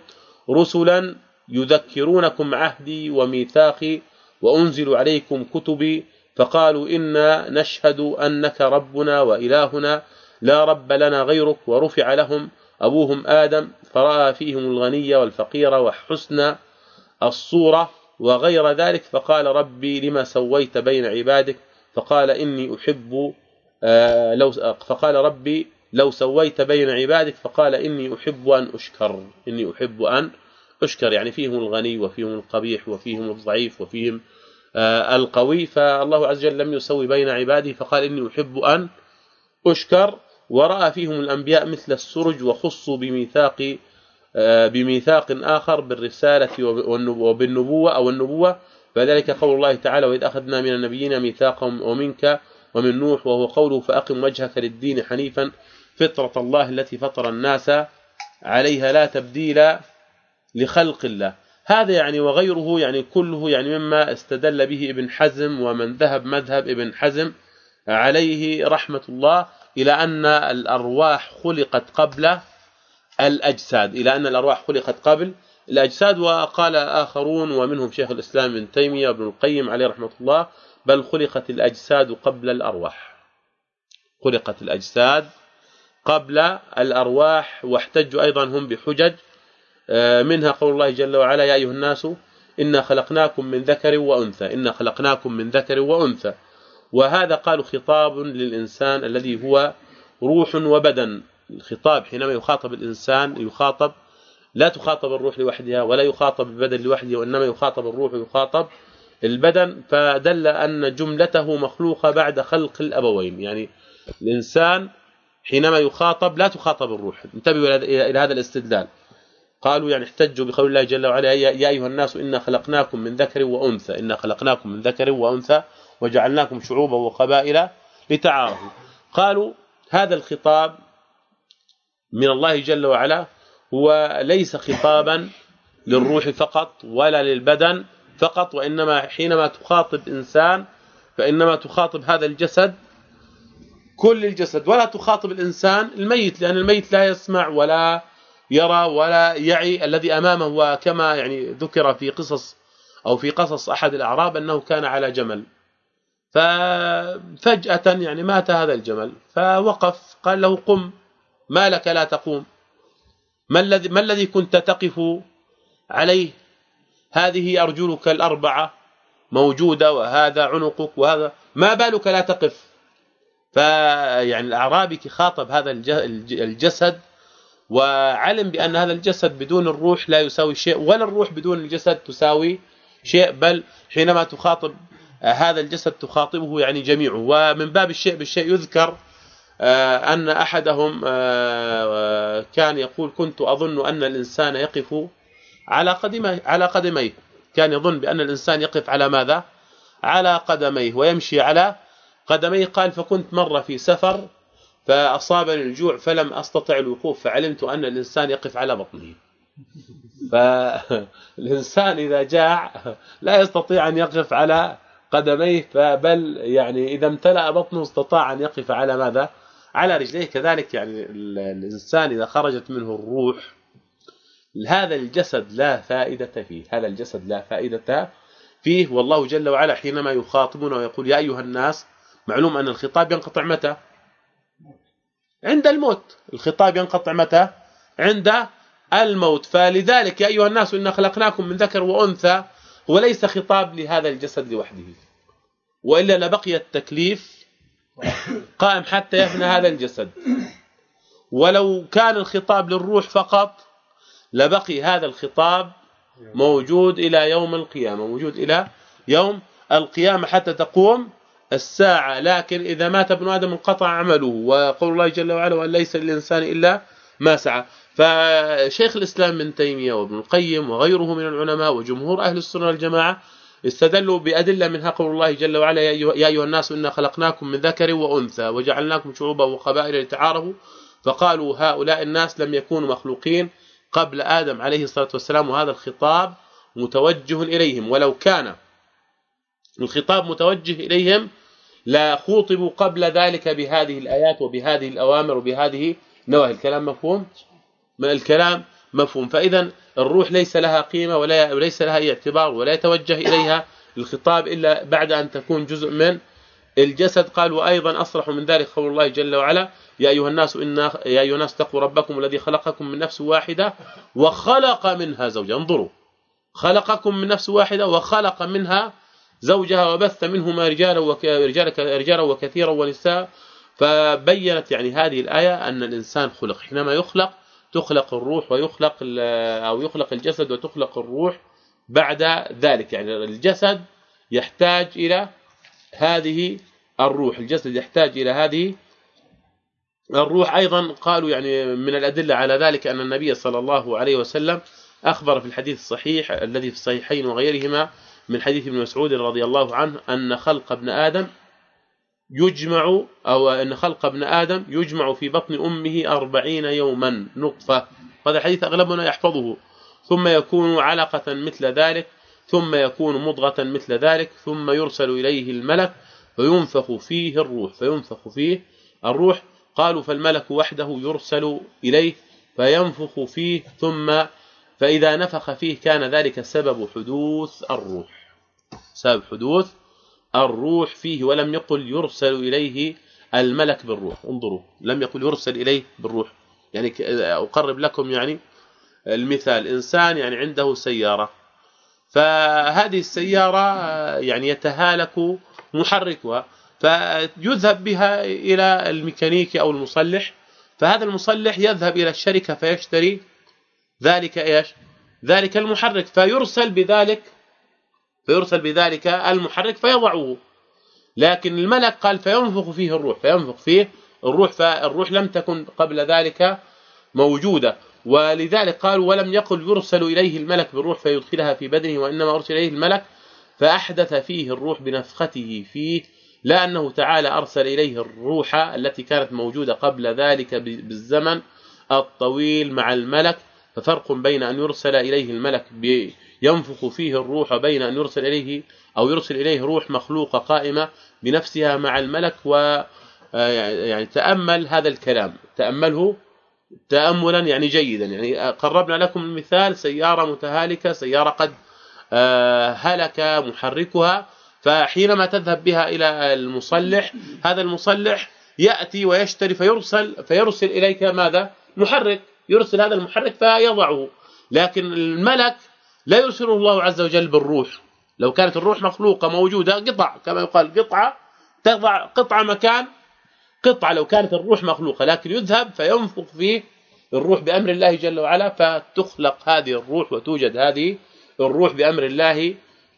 رسلا يذكرونكم عهدي وميثاقي وأنزل عليكم كتبي فقالوا إنا نشهد أنك ربنا وإلهنا لا رب لنا غيرك ورفع لهم أبوهم آدم فرأى فيهم الغني والفقير وحسن الصورة وغير ذلك فقال ربي لما سويت بين عبادك؟ فقال إني أحب آه، لو فقال ربي لو سويت بين عبادك فقال إني أحب أن أشكر إني أحب أن أشكر يعني فيهم الغني وفيهم القبيح وفيهم الضعيف وفيهم آه، القوي فالله عز وجل لم يسوي بين عباده فقال إني أحب أن أشكر. ورأى فيهم الأنبياء مثل السرج وخصوا بميثاق آه، بميثاق آخر بالرسالة وبالنبوة أو النبوة. فذلك قول الله تعالى وإذ أخذنا من النبيين ميثاقهم ومنك ومن نوح وهو قوله فأقم وجهك للدين حنيفا فطرة الله التي فطر الناس عليها لا تبديل لخلق الله هذا يعني وغيره يعني كله يعني مما استدل به ابن حزم ومن ذهب مذهب ابن حزم عليه رحمة الله. إلى أن الأرواح خلقت قبل الأجساد إلى أن الأرواح خلقت قبل الأجساد. وقال آخرون ومنهم شيخ الإسلام ابن تيمية وابن القيم عليه رحمة الله بل خلقت الأجساد قبل الأرواح. خلقت الأجساد قبل الأرواح واحتجوا أيضا هم بحجج آه، منها قول الله جل وعلا يا أيها الناس إنا خلقناكم من ذكر وأنثى إنا خلقناكم من ذكر وأنثى. وهذا قالوا خطاب للإنسان الذي هو روح وبدن. الخطاب حينما يخاطب الإنسان يخاطب لا تخاطب الروح لوحدها ولا يخاطب البدن لوحده وإنما يخاطب الروح ويخاطب البدن. فدل أن جملته مخلوقة بعد خلق الأبوين. يعني الإنسان حينما يخاطب لا تخاطب الروح. انتبهوا إلى هذا الاستدلال. قالوا يعني احتجوا بقول الله جل وعلا يا أيها الناس إنا خلقناكم من ذكر وأنثى. إنا خلقناكم من ذكر وأنثى. وجعلناكم شعوبا وقبائل لتعارفوا. قالوا هذا الخطاب من الله جل وعلا هو ليس خطابا للروح فقط ولا للبدن فقط وإنما حينما تخاطب إنسان فإنما تخاطب هذا الجسد كل الجسد. ولا تخاطب الإنسان الميت لأن الميت لا يسمع ولا يرى ولا يعي. الذي أمامه وكما يعني ذكر في قصص أو في قصص أحد الأعراب أنه كان على جمل. ففجأة يعني مات هذا الجمل فوقف قال له قم ما لك لا تقوم. ما الذي ما الذي كنت تقف عليه؟ هذه أرجلك الأربعة موجودة وهذا عنقك وهذا ما بالك لا تقف؟ فيعني الأعرابي خاطب هذا الجسد وعلم بأن هذا الجسد بدون الروح لا يساوي شيء ولا الروح بدون الجسد تساوي شيء بل حينما تخاطب هذا الجسد تخاطبه يعني جميعه. ومن باب الشيء بالشيء يذكر آه، أن أحدهم آه، كان يقول كنت أظن أن الإنسان يقف على قدميه على قدميه. كان يظن بأن الإنسان يقف على ماذا؟ على قدميه ويمشي على قدميه. قال فكنت مره في سفر فاصابني الجوع فلم أستطع الوقوف فعلمت أن الإنسان يقف على بطنه. *laughs* فالانسان *laughs* إذا جاع لا يستطيع أن يقف على قدميه فبل يعني إذا امتلأ بطنه استطاع أن يقف على ماذا؟ على رجليه. كذلك يعني الإنسان إذا خرجت منه الروح هذا الجسد لا فائدة فيه هذا الجسد لا فائدة فيه. والله جل وعلا حينما يخاطبنا ويقول يا أيها الناس معلوم أن الخطاب ينقطع متى؟ عند الموت. الخطاب ينقطع متى؟ عند الموت. فلذلك يا أيها الناس انا خلقناكم من ذكر وأنثى وليس خطاب لهذا الجسد لوحده. وإلا لبقي التكليف قائم حتى يفنى هذا الجسد. ولو كان الخطاب للروح فقط لبقي هذا الخطاب موجود إلى يوم القيامة موجود إلى يوم القيامة حتى تقوم الساعة. لكن إذا مات ابن آدم انقطع عمله وقول الله جل وعلا ليس للإنسان إلا ما سعى. فشيخ الإسلام ابن تيمية وابن القيم وغيره من العلماء وجمهور أهل السنة والجماعة استدلوا بأدلة منها قول الله جل وعلا يا أيها الناس إنا خلقناكم من ذكر وأنثى وجعلناكم شعوبا وقبائل لتعارفوا. فقالوا هؤلاء الناس لم يكونوا مخلوقين قبل آدم عليه الصلاة والسلام وهذا الخطاب متوجه إليهم. ولو كان الخطاب متوجه إليهم لا خوطبوا قبل ذلك بهذه الآيات وبهذه الأوامر وبهذه نواهي. الكلام مفهوم؟ الكلام مفهوم. فاذا الروح ليس لها قيمة ولا وليس لها اعتبار ولا يتوجه إليها الخطاب إلا بعد أن تكون جزء من الجسد. قال وأيضا أصرح من ذلك قول الله جل وعلا يا أيها الناس إن يا أيها الناس اتقوا ربكم الذي خلقكم من نفس واحدة وخلق منها زوجها. انظروا خلقكم من نفس واحدة وخلق منها زوجها وبث منهما رجالا رجالا وكثيرا ونساء. فبينت يعني هذه الآية أن الإنسان خلق. حينما يخلق تخلق الروح ويخلق أو يخلق الجسد وتخلق الروح بعد ذلك. يعني الجسد يحتاج إلى هذه الروح. الجسد يحتاج إلى هذه الروح. أيضا قالوا يعني من الأدلة على ذلك أن النبي صلى الله عليه وسلم أخبر في الحديث الصحيح الذي في الصحيحين وغيرهما من حديث ابن مسعود رضي الله عنه أن خلق ابن آدم يجمع أو أن خلق ابن آدم يجمع في بطن أمه أربعين يوما نطفة. هذا الحديث أغلبنا يحفظه. ثم يكون علقة مثل ذلك ثم يكون مضغة مثل ذلك ثم يرسل إليه الملك فينفخ فيه الروح. فينفخ فيه الروح. قالوا فالملك وحده يرسل إليه فينفخ فيه ثم فإذا نفخ فيه كان ذلك سبب حدوث الروح. سبب حدوث الروح فيه ولم يقل يرسل إليه الملك بالروح. انظروا لم يقل يرسل إليه بالروح. يعني أقرب لكم يعني المثال إنسان يعني عنده سيارة. فهذه السيارة يعني يتهالك محركها فيذهب بها إلى الميكانيكي أو المصلح. فهذا المصلح يذهب إلى الشركة فيشتري ذلك إيش؟ ذلك المحرك. فيرسل بذلك فيرسل بذلك المحرك فيضعه لكن الملك قال فينفخ فيه الروح فينفخ فيه الروح فالروح لم تكن قبل ذلك موجودة. ولذلك قال ولم يقل يرسل إليه الملك بالروح فيدخلها في بدنه وإنما أرسل إليه الملك فأحدث فيه الروح بنفخته فيه لا انه تعالى أرسل إليه الروح التي كانت موجودة قبل ذلك بالزمن الطويل مع الملك. ففرق بين أن يرسل إليه الملك ينفخ فيه الروح بين أن يرسل إليه أو يرسل إليه روح مخلوقة قائمة بنفسها مع الملك و آه، يعني تأمل هذا الكلام. تأمله تاملا يعني جيدا. يعني قربنا لكم المثال سيارة متهالكة سيارة قد آه، هلك محركها فحينما تذهب بها إلى المصلح هذا المصلح يأتي ويشتري فيرسل فيرسل إليك ماذا؟ محرك. يرسل هذا المحرك فيضعه. لكن الملك لا يرسله الله عز وجل بالروح. لو كانت الروح مخلوقة موجودة قطع كما يقال قطعة تضع قطعة مكان قطعة لو كانت الروح مخلوقة لكن يذهب فينفخ فيه الروح بأمر الله جل وعلا فتخلق هذه الروح وتوجد هذه الروح بأمر الله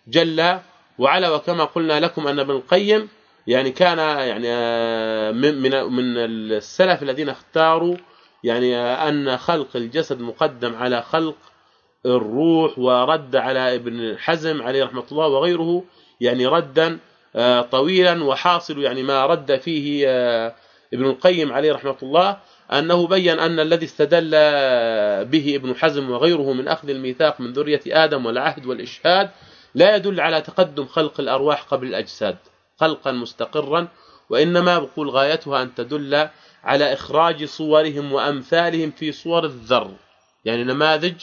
جل وعلا. وكما قلنا لكم أن ابن القيم يعني كان يعني آه، من من السلف الذين اختاروا يعني آه، أن خلق الجسد مقدم على خلق الروح ورد على ابن حزم عليه رحمة الله وغيره يعني ردا آه، طويلا وحاصل يعني ما رد فيه ابن القيم عليه رحمة الله أنه بين أن الذي استدل به ابن حزم وغيره من أخذ الميثاق من ذرية آدم والعهد والإشهاد لا يدل على تقدم خلق الأرواح قبل الأجساد خلقا مستقرا وإنما بقول غايتها أن تدل على إخراج صورهم وأمثالهم في صور الذر يعني نماذج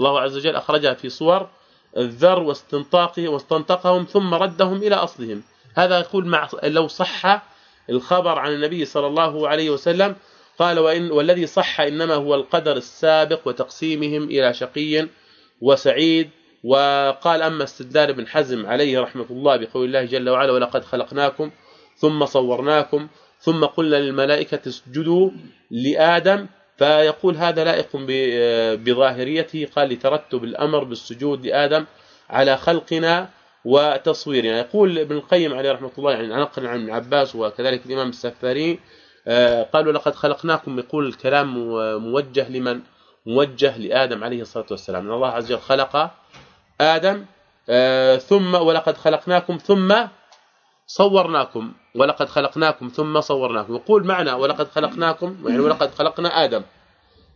الله عز وجل أخرجها في صور الذر واستنطاقه واستنطقهم ثم ردهم إلى أصلهم. هذا يقول مع لو صح الخبر عن النبي صلى الله عليه وسلم قال وإن والذي صح إنما هو القدر السابق وتقسيمهم إلى شقي وسعيد. وقال أما استدلال ابن حزم عليه رحمة الله بقول الله جل وعلا ولقد خلقناكم ثم صورناكم ثم قلنا للملائكة اسجدوا لآدم فيقول هذا لائق بظاهريته قال لترتب الأمر بالسجود لآدم على خلقنا وتصويرنا. يقول ابن القيم عليه رحمة الله يعني نقل عن ابن عباس وكذلك الإمام السفاري آه، قالوا لقد خلقناكم يقول الكلام موجه لمن؟ موجه لآدم عليه الصلاة والسلام. إن الله عز وجل خلق آدم آه، ثم ولقد خلقناكم ثم صورناكم ولقد خلقناكم ثم صورناكم. يقول معنا ولقد خلقناكم يعني ولقد خلقنا آدم.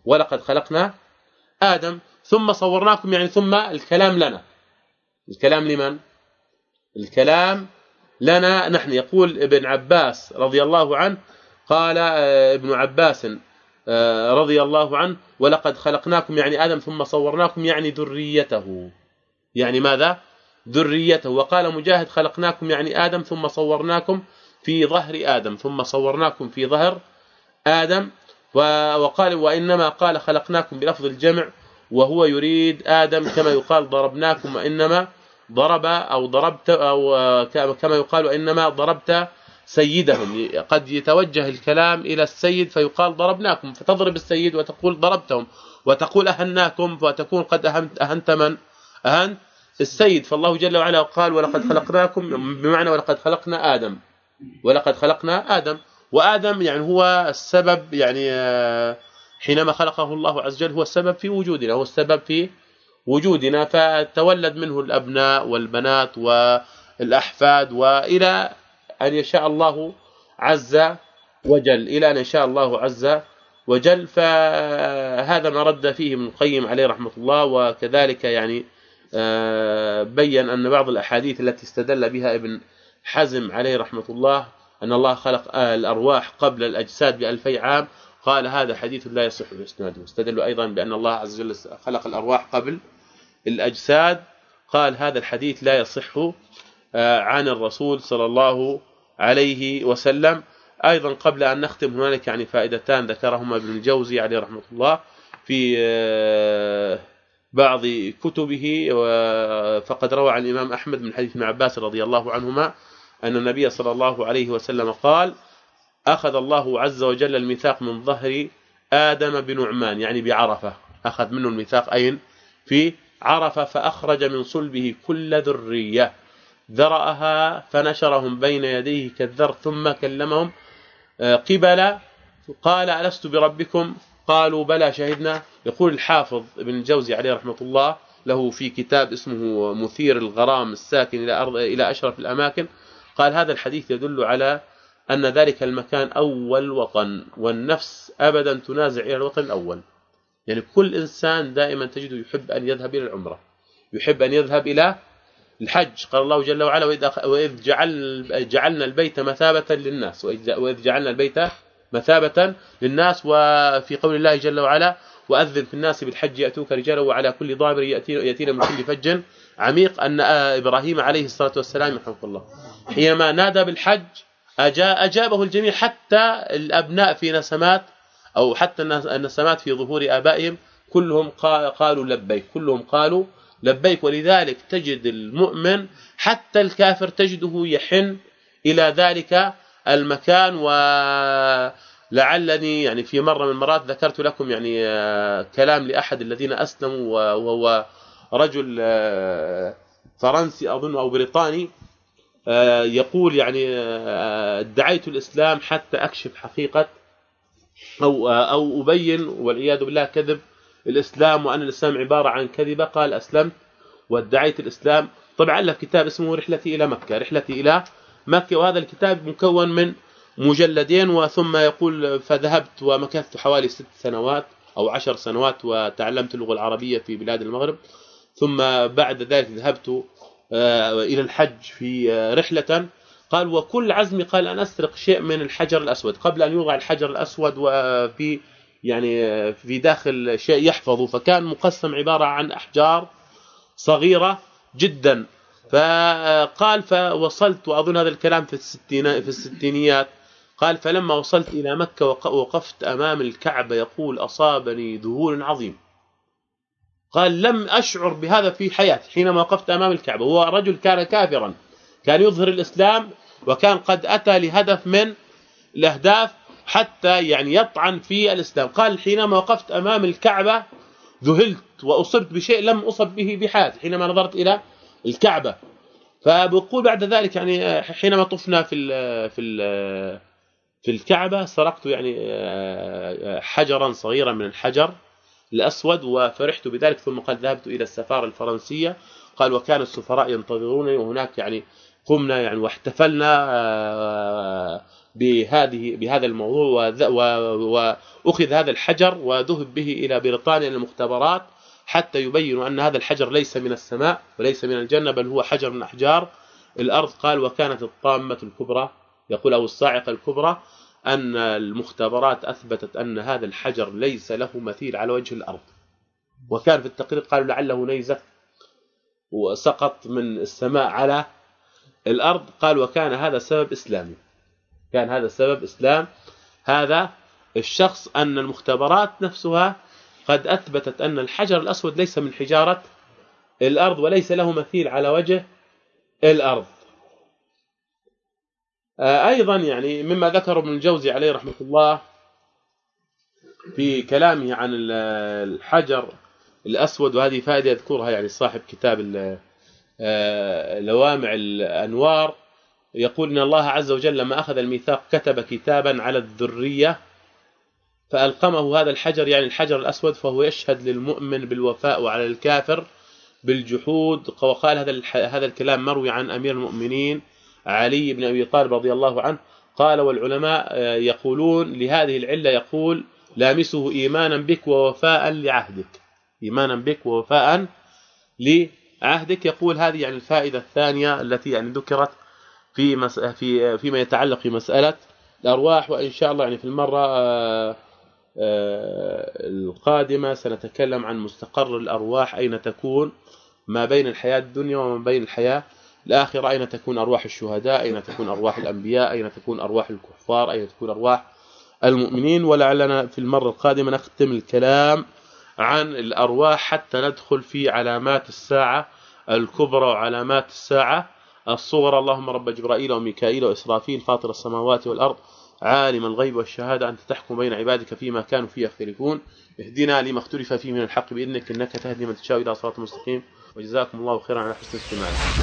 ولقد خلقنا آدم ثم صورناكم يعني ثم الكلام لنا. الكلام لمن؟ الكلام لنا نحن. يقول ابن عباس رضي الله عنه قال آه، ابن عباس آه، رضي الله عنه ولقد خلقناكم يعني آدم ثم صورناكم يعني ذريته. يعني ماذا؟ ذريته. وقال مجاهد خلقناكم يعني آدم ثم صورناكم في ظهر آدم ثم صورناكم في ظهر آدم. وقال وإنما قال خلقناكم بلفظ الجمع وهو يريد آدم كما يقال ضربناكم وإنما ضرب أو ضربت أو كما يقال وإنما ضربت سيدهم. قد يتوجه الكلام إلى السيد فيقال ضربناكم فتضرب السيد وتقول ضربتهم وتقول أهناكم فتكون قد اهنت أهنت من أهنت السيد فالله جل وعلا قال ولقد خلقناكم بمعنى ولقد خلقنا آدم. ولقد خلقنا آدم. وآدم يعني هو السبب يعني آه، حينما خلقه الله عز وجل هو السبب في وجودنا هو السبب في وجودنا فتولد منه الأبناء والبنات والأحفاد وإلى أن يشاء الله عز وجل إلى أن يشاء الله عز وجل. فهذا ما رد فيه ابن القيم عليه رحمة الله وكذلك يعني بين أن بعض الأحاديث التي استدل بها ابن حزم عليه رحمة الله أن الله خلق الأرواح قبل الأجساد بألفي عام قال هذا حديث لا يصح بإسناده. واستدل أيضا بأن الله عز وجل خلق الأرواح قبل الأجساد قال هذا الحديث لا يصح آه، عن الرسول صلى الله عليه وسلم. أيضا قبل أن نختم هنالك يعني فائدتان ذكرهما ابن الجوزي عليه رحمة الله في آه، بعض كتبه فقد روى عن الإمام أحمد من حديث ابن عباس رضي الله عنهما أن النبي صلى الله عليه وسلم قال أخذ الله عز وجل الميثاق من ظهر آدم بنعمان يعني بعرفة. أخذ منه الميثاق أين؟ في عرفة فأخرج من صلبه كل ذرية. ذرأها فنشرهم بين يديه كالذر ثم كلمهم آه، قبل. قال ألست بربكم؟ قالوا بلى شهدنا. يقول الحافظ ابن الجوزي عليه رحمة الله له في كتاب اسمه مثير الغرام الساكن إلى ارض إلى أشرف الأماكن. قال هذا الحديث يدل على أن ذلك المكان أول وطن والنفس ابدا تنازع إلى الوطن الأول. يعني كل إنسان دائما تجده يحب أن يذهب إلى العمرة يحب أن يذهب إلى الحج. قال الله جل وعلا وإذ جعل جعلنا البيت مثابة للناس وإذ جعلنا البيت مثابة للناس وفي قول الله جل وعلا وأذن في الناس بالحج يأتوك رجالا وعلى كل ضامر ياتينا من كل فج. عميق أن إبراهيم عليه الصلاة والسلام رحمه الله. حينما نادى بالحج أجابه الجميع حتى الأبناء في نسمات أو حتى النسمات في ظهور آبائهم. كلهم قالوا لبيك كلهم قالوا لبيك. ولذلك تجد المؤمن حتى الكافر تجده يحن إلى ذلك المكان ولعلني يعني في مرة من المرات ذكرت لكم يعني آه، كلام لأحد الذين أسلموا وهو رجل آه، فرنسي أظن أو بريطاني آه، يقول يعني ادعيت الإسلام حتى أكشف حقيقة أو أو أبين والعياذ بالله كذب الإسلام وأن الإسلام عبارة عن كذبة. قال أسلمت وادعيت الإسلام. طبعا له كتاب اسمه رحلتي إلى مكة رحلتي إلى مكه وهذا الكتاب مكون من مجلدين وثم يقول فذهبت ومكثت حوالي ست سنوات أو عشر سنوات وتعلمت اللغة العربية في بلاد المغرب. ثم بعد ذلك ذهبت آه، إلى الحج في آه، رحلة. قال وكل عزمي قال أن أسرق شيء من الحجر الأسود. قبل أن يوضع الحجر الأسود وفي يعني آه، في داخل شيء يحفظه فكان مقسم عبارة عن أحجار صغيرة جدا. فقال فوصلت وأظن هذا الكلام في الستينات في الستينيات قال فلما وصلت إلى مكة وقفت أمام الكعبة يقول أصابني ذهول عظيم. قال لم أشعر بهذا في حياتي حينما وقفت أمام الكعبة. هو رجل كان كافرا كان يظهر الإسلام وكان قد أتى لهدف من الأهداف حتى يعني يطعن في الإسلام. قال حينما وقفت أمام الكعبة ذهلت وأصبت بشيء لم أصب به بحياتي حينما نظرت إلى الكعبة. فبقول بعد ذلك يعني حينما طفنا في ال في ال في الكعبة سرقت يعني حجرا صغيرا من الحجر الأسود وفرحت بذلك ثم قال ذهبت إلى السفارة الفرنسية. قال وكان السفراء ينتظرونني وهناك يعني قمنا يعني واحتفلنا بهذه بهذا الموضوع وأخذ هذا الحجر وذهب به إلى بريطانيا للمختبرات. حتى يبينوا أن هذا الحجر ليس من السماء وليس من الجنة بل هو حجر من أحجار. الأرض قال وكانت الطامة الكبرى. يقول أو الصاعقة الكبرى أن المختبرات أثبتت أن هذا الحجر ليس له مثيل على وجه الأرض. وكان في التقرير قالوا لعله نيزك وسقط من السماء على الأرض. قال وكان هذا سبب اسلامي كان هذا سبب إسلام. هذا الشخص أن المختبرات نفسها قد أثبتت أن الحجر الأسود ليس من حجارة الأرض وليس له مثيل على وجه الأرض. آه، أيضا يعني مما ذكر ابن الجوزي عليه رحمة الله في كلامه عن الحجر الأسود وهذه فائدة يذكرها يعني صاحب كتاب آه، لوامع الأنوار يقول إن الله عز وجل لما أخذ الميثاق كتب كتابا على الذرية فألقمه هذا الحجر يعني الحجر الأسود فهو يشهد للمؤمن بالوفاء وعلى الكافر بالجحود. وقال هذا هذا الكلام مروي عن أمير المؤمنين علي بن أبي طالب رضي الله عنه. قال والعلماء آه، يقولون لهذه العلة يقول لامسه إيمانا بك ووفاء لعهدك. إيمانا بك ووفاء لعهدك. يقول هذه يعني الفائدة الثانية التي يعني ذكرت في. في فيما يتعلق في مساله الأرواح. وإن شاء الله يعني في المرة آه، القادمة سنتكلم عن مستقر الأرواح أين تكون ما بين الحياة الدنيا وما بين الحياة الآخرة أين تكون أرواح الشهداء أين تكون أرواح الأنبياء أين تكون أرواح الكفار أين تكون أرواح المؤمنين. ولعلنا في المرة القادمة نختم الكلام عن الأرواح حتى ندخل في علامات الساعة الكبرى وعلامات الساعة الصغرى. اللهم رب جبرائيل وميكائيل وإسرافيل فاطر السماوات والأرض عالم الغيب والشهادة أنت تحكم بين عبادك فيما كانوا فيه يختلفون. اهدنا لما اختلف فيه من الحق بإذنك إنك تهدي من تشاء إلى صراط مستقيم. وجزاكم الله خيرا على حسن استماعكم.